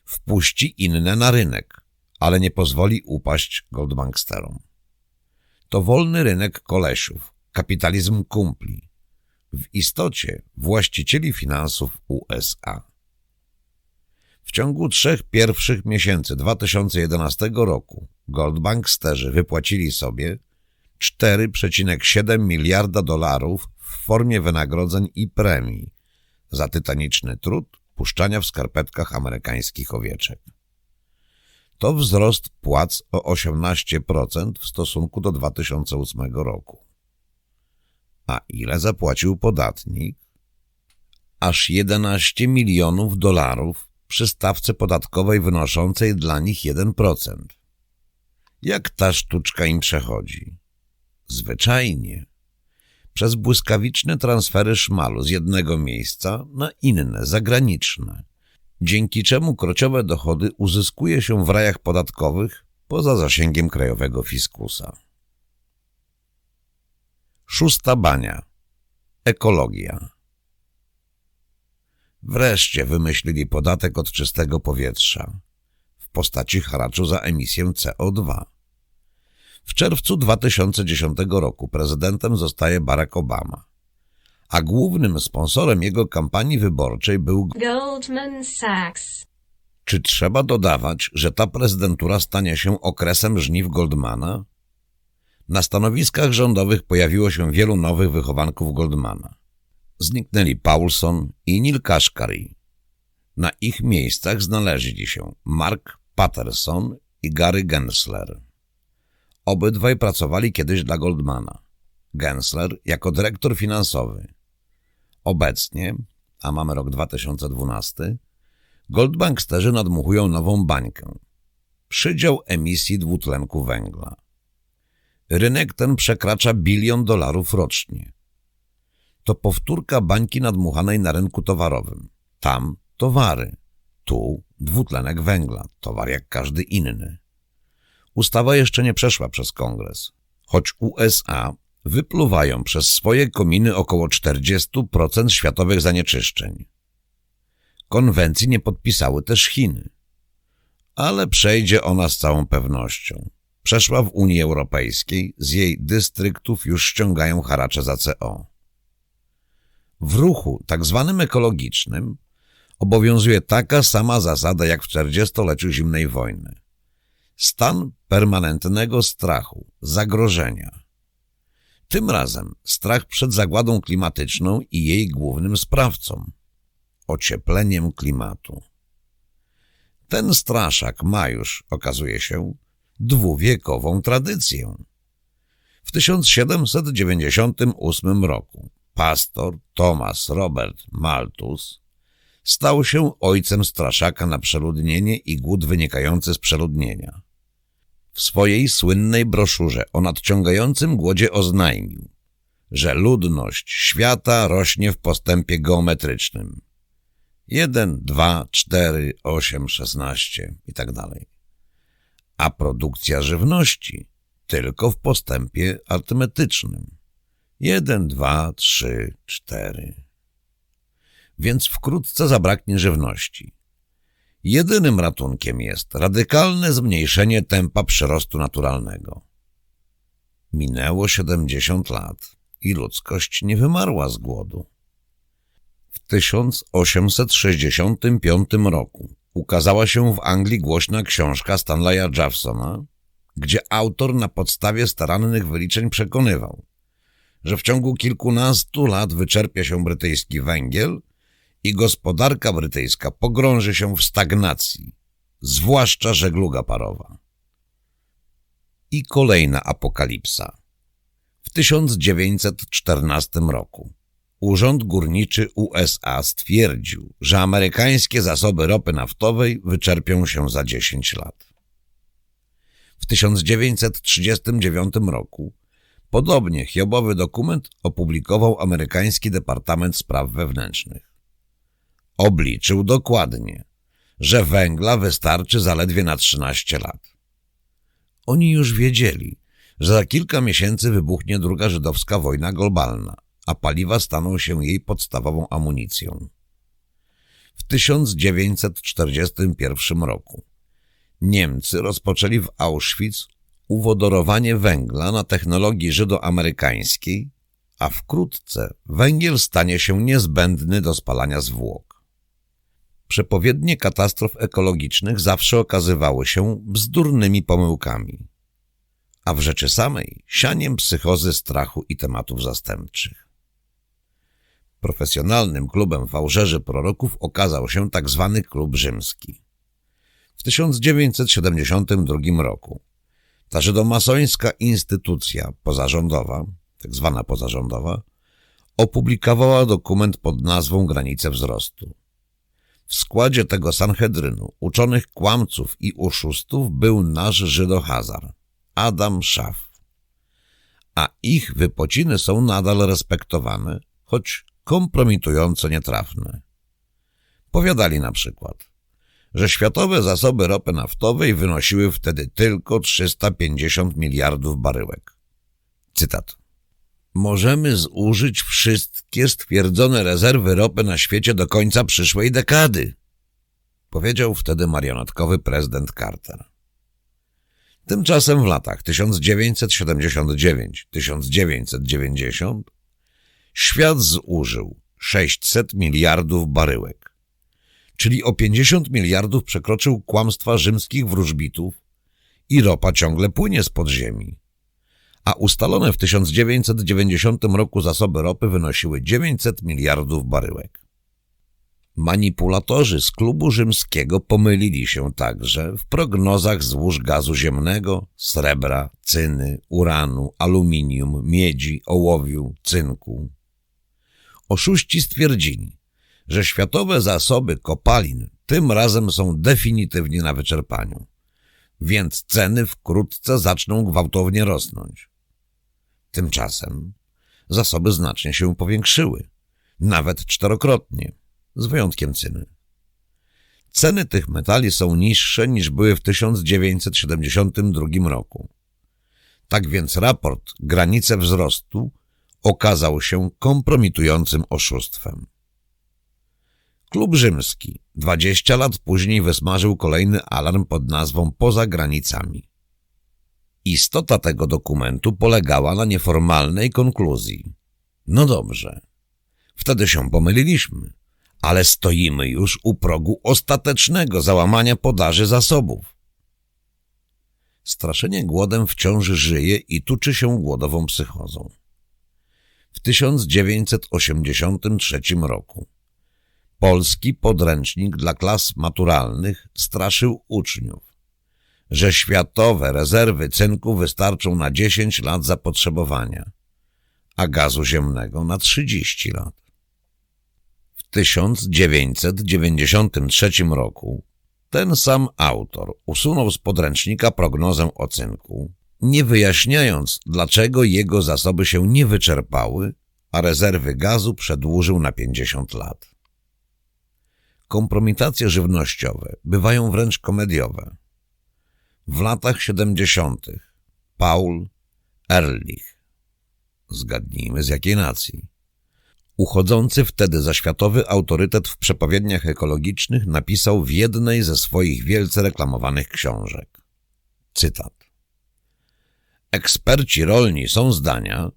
Wpuści inne na rynek, ale nie pozwoli upaść Goldbanksterom. To wolny rynek kolesiów, kapitalizm kumpli. W istocie właścicieli finansów USA. W ciągu trzech pierwszych miesięcy 2011 roku Goldbanksterzy wypłacili sobie 4,7 miliarda dolarów w formie wynagrodzeń i premii za tytaniczny trud puszczania w skarpetkach amerykańskich owieczek. To wzrost płac o 18% w stosunku do 2008 roku. A ile zapłacił podatnik? Aż 11 milionów dolarów przy stawce podatkowej wynoszącej dla nich 1%. Jak ta sztuczka im przechodzi? Zwyczajnie. Przez błyskawiczne transfery szmalu z jednego miejsca na inne, zagraniczne, dzięki czemu krociowe dochody uzyskuje się w rajach podatkowych poza zasięgiem krajowego fiskusa. Szósta bania. Ekologia. Wreszcie wymyślili podatek od czystego powietrza w postaci haraczu za emisję CO2. W czerwcu 2010 roku prezydentem zostaje Barack Obama, a głównym sponsorem jego kampanii wyborczej był Goldman Sachs. Czy trzeba dodawać, że ta prezydentura stanie się okresem żniw Goldmana? Na stanowiskach rządowych pojawiło się wielu nowych wychowanków Goldmana. Zniknęli Paulson i Neil Kashkari. Na ich miejscach znaleźli się Mark Patterson i Gary Gensler. Obydwaj pracowali kiedyś dla Goldmana. Gensler jako dyrektor finansowy. Obecnie, a mamy rok 2012, Goldbanksterzy nadmuchują nową bańkę. Przydział emisji dwutlenku węgla. Rynek ten przekracza bilion dolarów rocznie. To powtórka bańki nadmuchanej na rynku towarowym. Tam towary, tu dwutlenek węgla, towar jak każdy inny. Ustawa jeszcze nie przeszła przez kongres, choć USA wypluwają przez swoje kominy około 40% światowych zanieczyszczeń. Konwencji nie podpisały też Chiny. Ale przejdzie ona z całą pewnością. Przeszła w Unii Europejskiej, z jej dystryktów już ściągają haracze za CO. W ruchu tak zwanym ekologicznym obowiązuje taka sama zasada jak w 40-leciu zimnej wojny. Stan permanentnego strachu, zagrożenia. Tym razem strach przed zagładą klimatyczną i jej głównym sprawcą – ociepleniem klimatu. Ten straszak ma już, okazuje się, dwuwiekową tradycję. W 1798 roku pastor Thomas Robert Malthus stał się ojcem straszaka na przeludnienie i głód wynikający z przeludnienia. W swojej słynnej broszurze o nadciągającym głodzie oznajmił, że ludność świata rośnie w postępie geometrycznym. 1, 2, 4, 8, 16 i tak dalej. A produkcja żywności tylko w postępie arytmetycznym. 1, 2, 3, 4. Więc wkrótce zabraknie żywności. Jedynym ratunkiem jest radykalne zmniejszenie tempa przyrostu naturalnego. Minęło 70 lat i ludzkość nie wymarła z głodu. W 1865 roku ukazała się w Anglii głośna książka Stanleya Jeffsona, gdzie autor na podstawie starannych wyliczeń przekonywał, że w ciągu kilkunastu lat wyczerpie się brytyjski węgiel i gospodarka brytyjska pogrąży się w stagnacji, zwłaszcza żegluga parowa. I kolejna apokalipsa. W 1914 roku Urząd Górniczy USA stwierdził, że amerykańskie zasoby ropy naftowej wyczerpią się za 10 lat. W 1939 roku podobnie hiobowy dokument opublikował amerykański Departament Spraw Wewnętrznych. Obliczył dokładnie, że węgla wystarczy zaledwie na 13 lat. Oni już wiedzieli, że za kilka miesięcy wybuchnie druga żydowska wojna globalna, a paliwa staną się jej podstawową amunicją. W 1941 roku Niemcy rozpoczęli w Auschwitz uwodorowanie węgla na technologii żydoamerykańskiej, a wkrótce węgiel stanie się niezbędny do spalania zwłok. Przepowiednie katastrof ekologicznych zawsze okazywały się bzdurnymi pomyłkami, a w rzeczy samej sianiem psychozy strachu i tematów zastępczych. Profesjonalnym klubem fałszerzy proroków okazał się tzw. Tak klub rzymski. W 1972 roku ta żydomasońska instytucja pozarządowa, tak zwana pozarządowa, opublikowała dokument pod nazwą Granice wzrostu. W składzie tego Sanhedrynu uczonych kłamców i oszustów był nasz Żydohazar, Adam Szaf. A ich wypociny są nadal respektowane, choć kompromitująco nietrafne. Powiadali na przykład, że światowe zasoby ropy naftowej wynosiły wtedy tylko 350 miliardów baryłek. Cytat. Możemy zużyć wszystkie stwierdzone rezerwy ropy na świecie do końca przyszłej dekady, powiedział wtedy marionetkowy prezydent Carter. Tymczasem w latach 1979-1990 świat zużył 600 miliardów baryłek, czyli o 50 miliardów przekroczył kłamstwa rzymskich wróżbitów i ropa ciągle płynie z podziemi. A ustalone w 1990 roku zasoby ropy wynosiły 900 miliardów baryłek. Manipulatorzy z klubu rzymskiego pomylili się także w prognozach złóż gazu ziemnego, srebra, cyny, uranu, aluminium, miedzi, ołowiu, cynku. Oszuści stwierdzili, że światowe zasoby kopalin tym razem są definitywnie na wyczerpaniu, więc ceny wkrótce zaczną gwałtownie rosnąć. Tymczasem zasoby znacznie się powiększyły, nawet czterokrotnie, z wyjątkiem cyny. Ceny tych metali są niższe niż były w 1972 roku. Tak więc raport Granice wzrostu okazał się kompromitującym oszustwem. Klub rzymski 20 lat później wysmażył kolejny alarm pod nazwą Poza granicami. Istota tego dokumentu polegała na nieformalnej konkluzji. No dobrze, wtedy się pomyliliśmy, ale stoimy już u progu ostatecznego załamania podaży zasobów. Straszenie głodem wciąż żyje i tuczy się głodową psychozą. W 1983 roku polski podręcznik dla klas maturalnych straszył uczniów, że światowe rezerwy cynku wystarczą na 10 lat zapotrzebowania, a gazu ziemnego na 30 lat. W 1993 roku ten sam autor usunął z podręcznika prognozę o cynku, nie wyjaśniając, dlaczego jego zasoby się nie wyczerpały, a rezerwy gazu przedłużył na 50 lat. Kompromitacje żywnościowe bywają wręcz komediowe. W latach 70. Paul Ehrlich, zgadnijmy z jakiej nacji, Uchodzący wtedy za światowy autorytet w przepowiedniach ekologicznych napisał w jednej ze swoich wielce reklamowanych książek. Cytat. Eksperci rolni są zdania,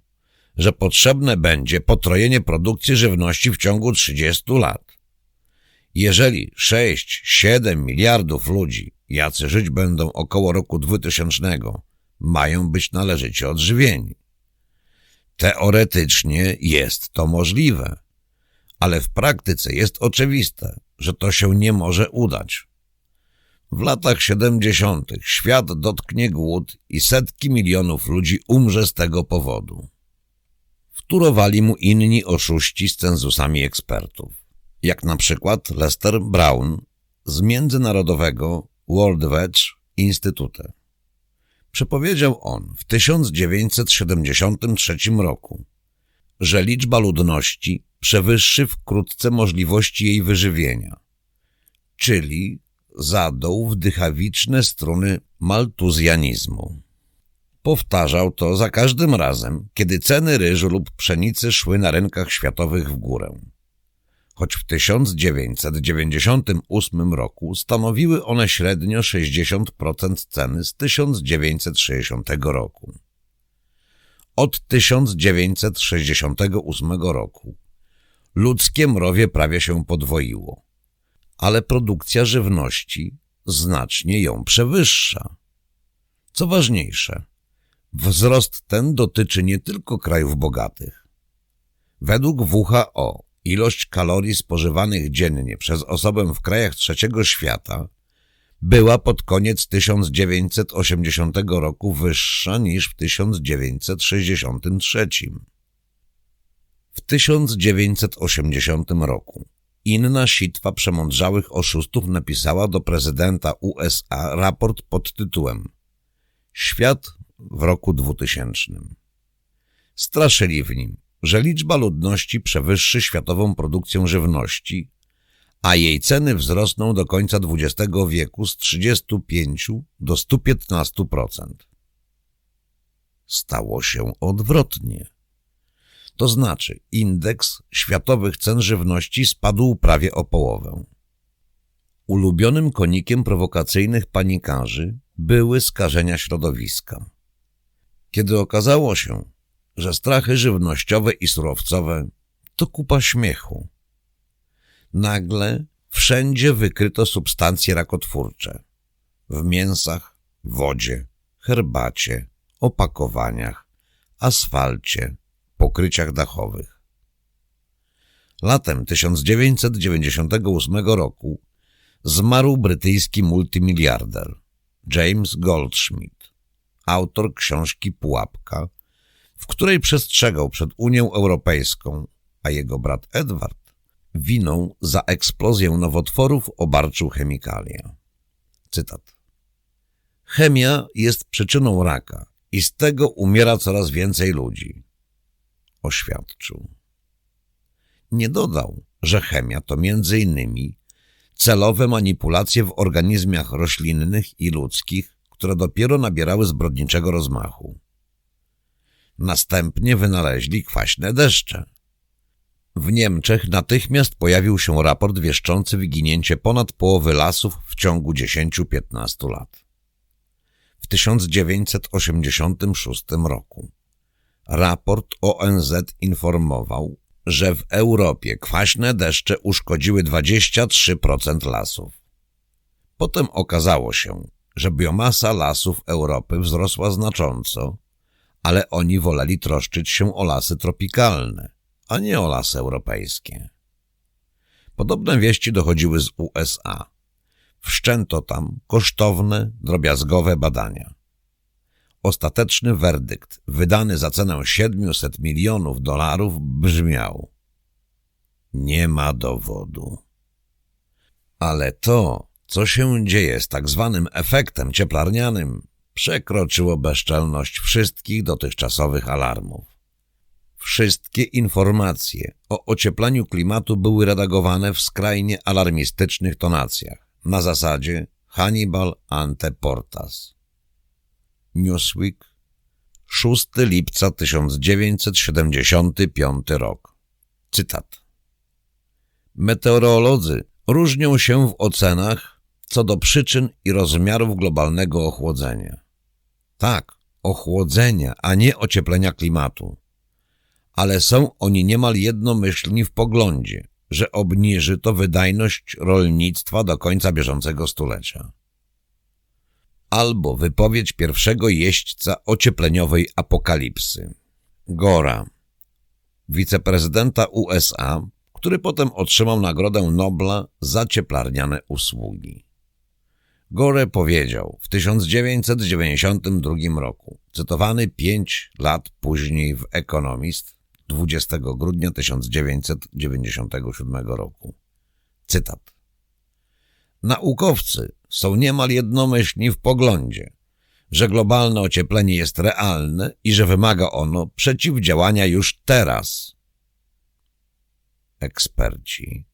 że potrzebne będzie potrojenie produkcji żywności w ciągu 30 lat. Jeżeli 6-7 miliardów ludzi, jacy żyć będą około roku 2000, mają być należycie odżywieni. Teoretycznie jest to możliwe, ale w praktyce jest oczywiste, że to się nie może udać. W latach 70. świat dotknie głód i setki milionów ludzi umrze z tego powodu. Wtórowali mu inni oszuści z cenzusami ekspertów, jak na przykład Lester Brown z międzynarodowego World Wedge Instytutu. Przepowiedział on w 1973 roku, że liczba ludności przewyższy wkrótce możliwości jej wyżywienia, czyli zadął wdychawiczne struny maltuzjanizmu. Powtarzał to za każdym razem, kiedy ceny ryżu lub pszenicy szły na rynkach światowych w górę. Choć w 1998 roku stanowiły one średnio 60% ceny z 1960 roku. Od 1968 roku ludzkie mrowie prawie się podwoiło, ale produkcja żywności znacznie ją przewyższa. Co ważniejsze, Wzrost ten dotyczy nie tylko krajów bogatych. Według WHO ilość kalorii spożywanych dziennie przez osobę w krajach trzeciego świata była pod koniec 1980 roku wyższa niż w 1963. W 1980 roku inna sitwa przemądrzałych oszustów napisała do prezydenta USA raport pod tytułem Świat w roku 2000. Straszyli w nim, że liczba ludności przewyższy światową produkcję żywności, a jej ceny wzrosną do końca XX wieku z 35 do 115%. Stało się odwrotnie. To znaczy indeks światowych cen żywności spadł prawie o połowę. Ulubionym konikiem prowokacyjnych panikarzy były skażenia środowiska. Kiedy okazało się, że strachy żywnościowe i surowcowe to kupa śmiechu. Nagle wszędzie wykryto substancje rakotwórcze. W mięsach, wodzie, herbacie, opakowaniach, asfalcie, pokryciach dachowych. Latem 1998 roku zmarł brytyjski multimiliarder James Goldschmidt autor książki Pułapka, w której przestrzegał przed Unią Europejską, a jego brat Edward winą za eksplozję nowotworów obarczył chemikalia. Cytat. Chemia jest przyczyną raka i z tego umiera coraz więcej ludzi. Oświadczył. Nie dodał, że chemia to między innymi celowe manipulacje w organizmach roślinnych i ludzkich które dopiero nabierały zbrodniczego rozmachu. Następnie wynaleźli kwaśne deszcze. W Niemczech natychmiast pojawił się raport wieszczący wyginięcie ponad połowy lasów w ciągu 10-15 lat. W 1986 roku raport ONZ informował, że w Europie kwaśne deszcze uszkodziły 23% lasów. Potem okazało się, że biomasa lasów Europy wzrosła znacząco, ale oni woleli troszczyć się o lasy tropikalne, a nie o lasy europejskie. Podobne wieści dochodziły z USA. Wszczęto tam kosztowne, drobiazgowe badania. Ostateczny werdykt, wydany za cenę 700 milionów dolarów, brzmiał Nie ma dowodu. Ale to, co się dzieje z tak zwanym efektem cieplarnianym, przekroczyło bezczelność wszystkich dotychczasowych alarmów. Wszystkie informacje o ocieplaniu klimatu były redagowane w skrajnie alarmistycznych tonacjach, na zasadzie Hannibal ante portas. Newsweek, 6 lipca 1975 rok. Cytat. Meteorolodzy różnią się w ocenach co do przyczyn i rozmiarów globalnego ochłodzenia. Tak, ochłodzenia, a nie ocieplenia klimatu. Ale są oni niemal jednomyślni w poglądzie, że obniży to wydajność rolnictwa do końca bieżącego stulecia. Albo wypowiedź pierwszego jeźdźca ociepleniowej apokalipsy. Gora, wiceprezydenta USA, który potem otrzymał Nagrodę Nobla za cieplarniane usługi. Gore powiedział w 1992 roku, cytowany pięć lat później w Economist 20 grudnia 1997 roku. Cytat. Naukowcy są niemal jednomyślni w poglądzie, że globalne ocieplenie jest realne i że wymaga ono przeciwdziałania już teraz. Eksperci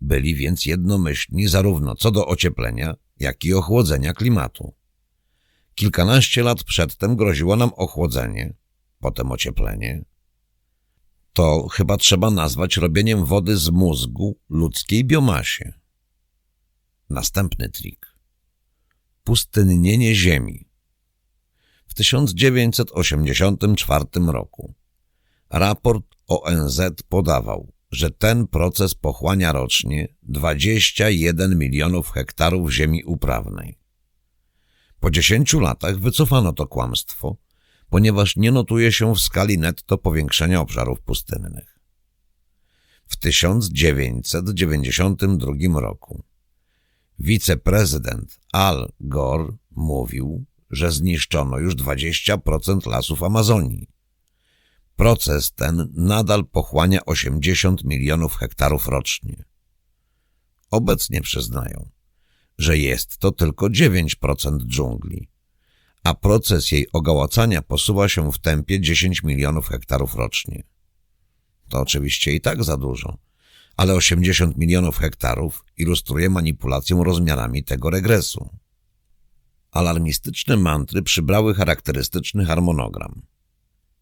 byli więc jednomyślni zarówno co do ocieplenia, jak i ochłodzenia klimatu. Kilkanaście lat przedtem groziło nam ochłodzenie, potem ocieplenie. To chyba trzeba nazwać robieniem wody z mózgu ludzkiej biomasie. Następny trik. Pustynnienie ziemi. W 1984 roku raport ONZ podawał, że ten proces pochłania rocznie 21 milionów hektarów ziemi uprawnej. Po 10 latach wycofano to kłamstwo, ponieważ nie notuje się w skali netto powiększenia obszarów pustynnych. W 1992 roku wiceprezydent Al Gore mówił, że zniszczono już 20% lasów Amazonii Proces ten nadal pochłania 80 milionów hektarów rocznie. Obecnie przyznają, że jest to tylko 9% dżungli, a proces jej ogołacania posuwa się w tempie 10 milionów hektarów rocznie. To oczywiście i tak za dużo, ale 80 milionów hektarów ilustruje manipulację rozmiarami tego regresu. Alarmistyczne mantry przybrały charakterystyczny harmonogram.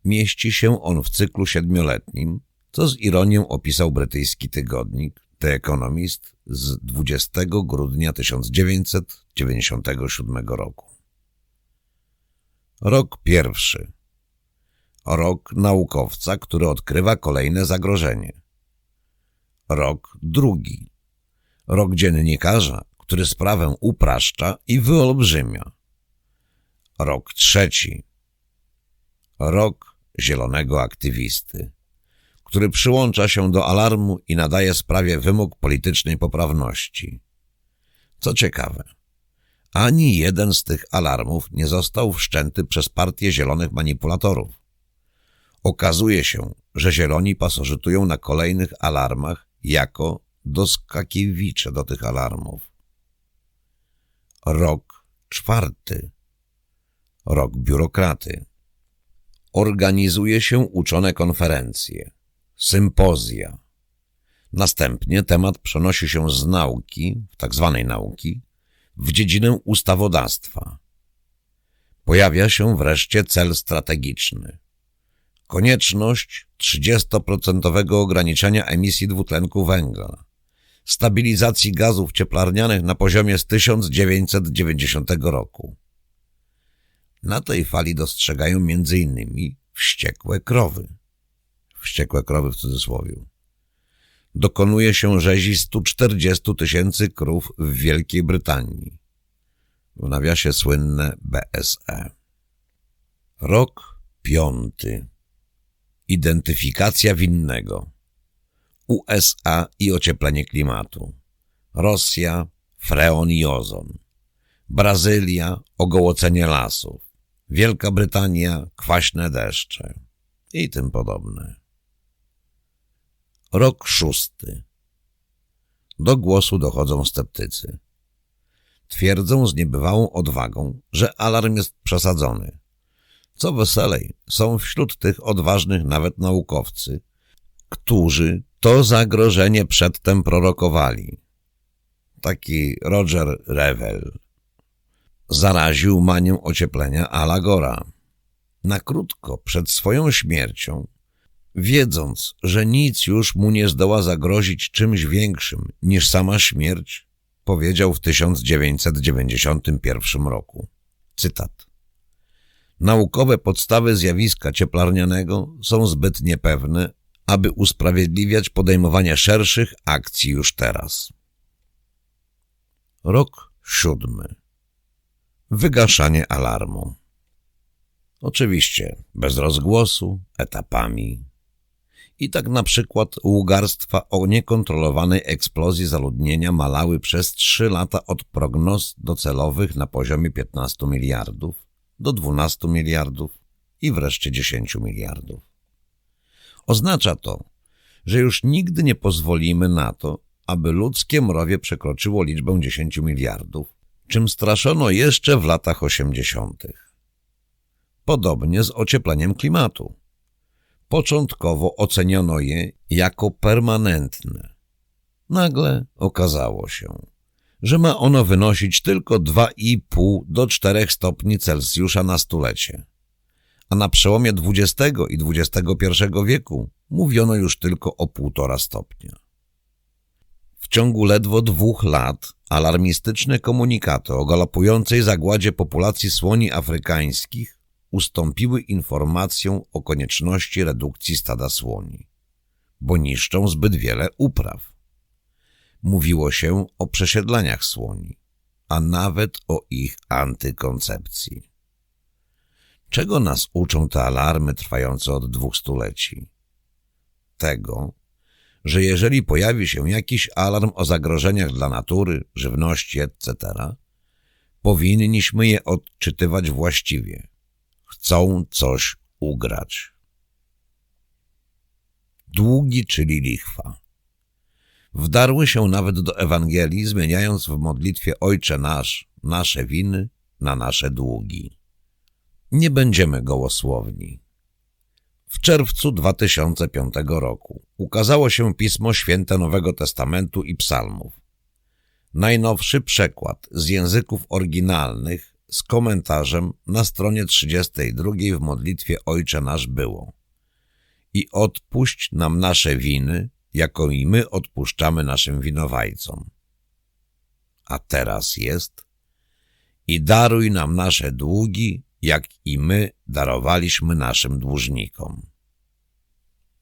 Mieści się on w cyklu siedmioletnim, co z ironią opisał brytyjski tygodnik The Economist z 20 grudnia 1997 roku. Rok pierwszy. Rok naukowca, który odkrywa kolejne zagrożenie. Rok drugi. Rok dziennikarza, który sprawę upraszcza i wyolbrzymia. Rok trzeci. Rok zielonego aktywisty, który przyłącza się do alarmu i nadaje sprawie wymóg politycznej poprawności. Co ciekawe, ani jeden z tych alarmów nie został wszczęty przez partię zielonych manipulatorów. Okazuje się, że zieloni pasożytują na kolejnych alarmach jako doskakiewicze do tych alarmów. Rok czwarty. Rok biurokraty organizuje się uczone konferencje, sympozja. Następnie temat przenosi się z nauki, tak zwanej nauki, w dziedzinę ustawodawstwa. Pojawia się wreszcie cel strategiczny. Konieczność 30% ograniczenia emisji dwutlenku węgla, stabilizacji gazów cieplarnianych na poziomie z 1990 roku, na tej fali dostrzegają m.in. wściekłe krowy. Wściekłe krowy w cudzysłowie. Dokonuje się rzezi 140 tysięcy krów w Wielkiej Brytanii. W nawiasie słynne BSE. Rok piąty. Identyfikacja winnego. USA i ocieplenie klimatu. Rosja, freon i ozon. Brazylia, ogołocenie lasów. Wielka Brytania, kwaśne deszcze i tym podobne. Rok szósty. Do głosu dochodzą sceptycy. Twierdzą z niebywałą odwagą, że alarm jest przesadzony. Co weselej, są wśród tych odważnych nawet naukowcy, którzy to zagrożenie przedtem prorokowali. Taki Roger Revel, zaraził manią ocieplenia Alagora. Na krótko przed swoją śmiercią Wiedząc, że nic już mu nie zdoła zagrozić czymś większym niż sama śmierć, powiedział w 1991 roku. Cytat. Naukowe podstawy zjawiska cieplarnianego są zbyt niepewne, aby usprawiedliwiać podejmowanie szerszych akcji już teraz. Rok siódmy. Wygaszanie alarmu. Oczywiście bez rozgłosu, etapami. I tak na przykład ługarstwa o niekontrolowanej eksplozji zaludnienia malały przez trzy lata od prognoz docelowych na poziomie 15 miliardów do 12 miliardów i wreszcie 10 miliardów. Oznacza to, że już nigdy nie pozwolimy na to, aby ludzkie mrowie przekroczyło liczbę 10 miliardów, czym straszono jeszcze w latach 80. Podobnie z ociepleniem klimatu. Początkowo oceniono je jako permanentne. Nagle okazało się, że ma ono wynosić tylko 2,5 do 4 stopni Celsjusza na stulecie. A na przełomie XX i XXI wieku mówiono już tylko o 1,5 stopnia. W ciągu ledwo dwóch lat alarmistyczne komunikaty o galopującej zagładzie populacji słoni afrykańskich ustąpiły informacjom o konieczności redukcji stada słoni, bo niszczą zbyt wiele upraw. Mówiło się o przesiedleniach słoni, a nawet o ich antykoncepcji. Czego nas uczą te alarmy trwające od dwóch stuleci? Tego, że jeżeli pojawi się jakiś alarm o zagrożeniach dla natury, żywności, etc., powinniśmy je odczytywać właściwie. Chcą coś ugrać. Długi, czyli lichwa. Wdarły się nawet do Ewangelii, zmieniając w modlitwie Ojcze nasz, nasze winy na nasze długi. Nie będziemy gołosłowni. W czerwcu 2005 roku ukazało się Pismo Święte Nowego Testamentu i Psalmów. Najnowszy przekład z języków oryginalnych z komentarzem na stronie 32 w modlitwie Ojcze Nasz było i odpuść nam nasze winy, jako i my odpuszczamy naszym winowajcom. A teraz jest i daruj nam nasze długi, jak i my darowaliśmy naszym dłużnikom.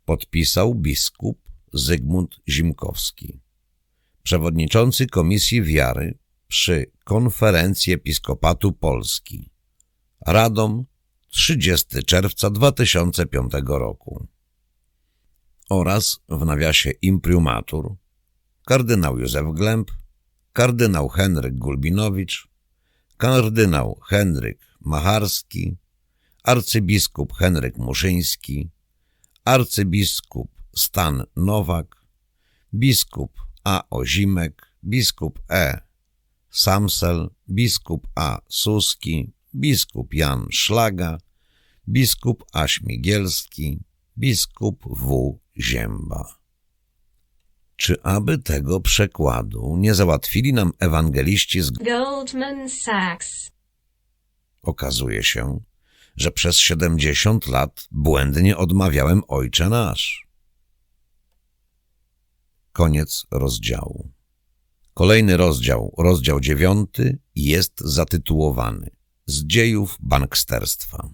Podpisał biskup Zygmunt Zimkowski, przewodniczący Komisji Wiary przy Konferencji Episkopatu Polski. Radom 30 czerwca 2005 roku. Oraz w nawiasie imprimatur kardynał Józef Glemp, kardynał Henryk Gulbinowicz, kardynał Henryk Macharski, arcybiskup Henryk Muszyński, arcybiskup Stan Nowak, biskup A. Ozimek, biskup E. Samsel, biskup A. Suski, biskup Jan Szlaga, biskup A. Śmigielski, biskup W. Zięba. Czy aby tego przekładu nie załatwili nam ewangeliści z Goldman Sachs. Okazuje się, że przez siedemdziesiąt lat błędnie odmawiałem Ojcze Nasz. Koniec rozdziału. Kolejny rozdział, rozdział dziewiąty, jest zatytułowany Z dziejów banksterstwa.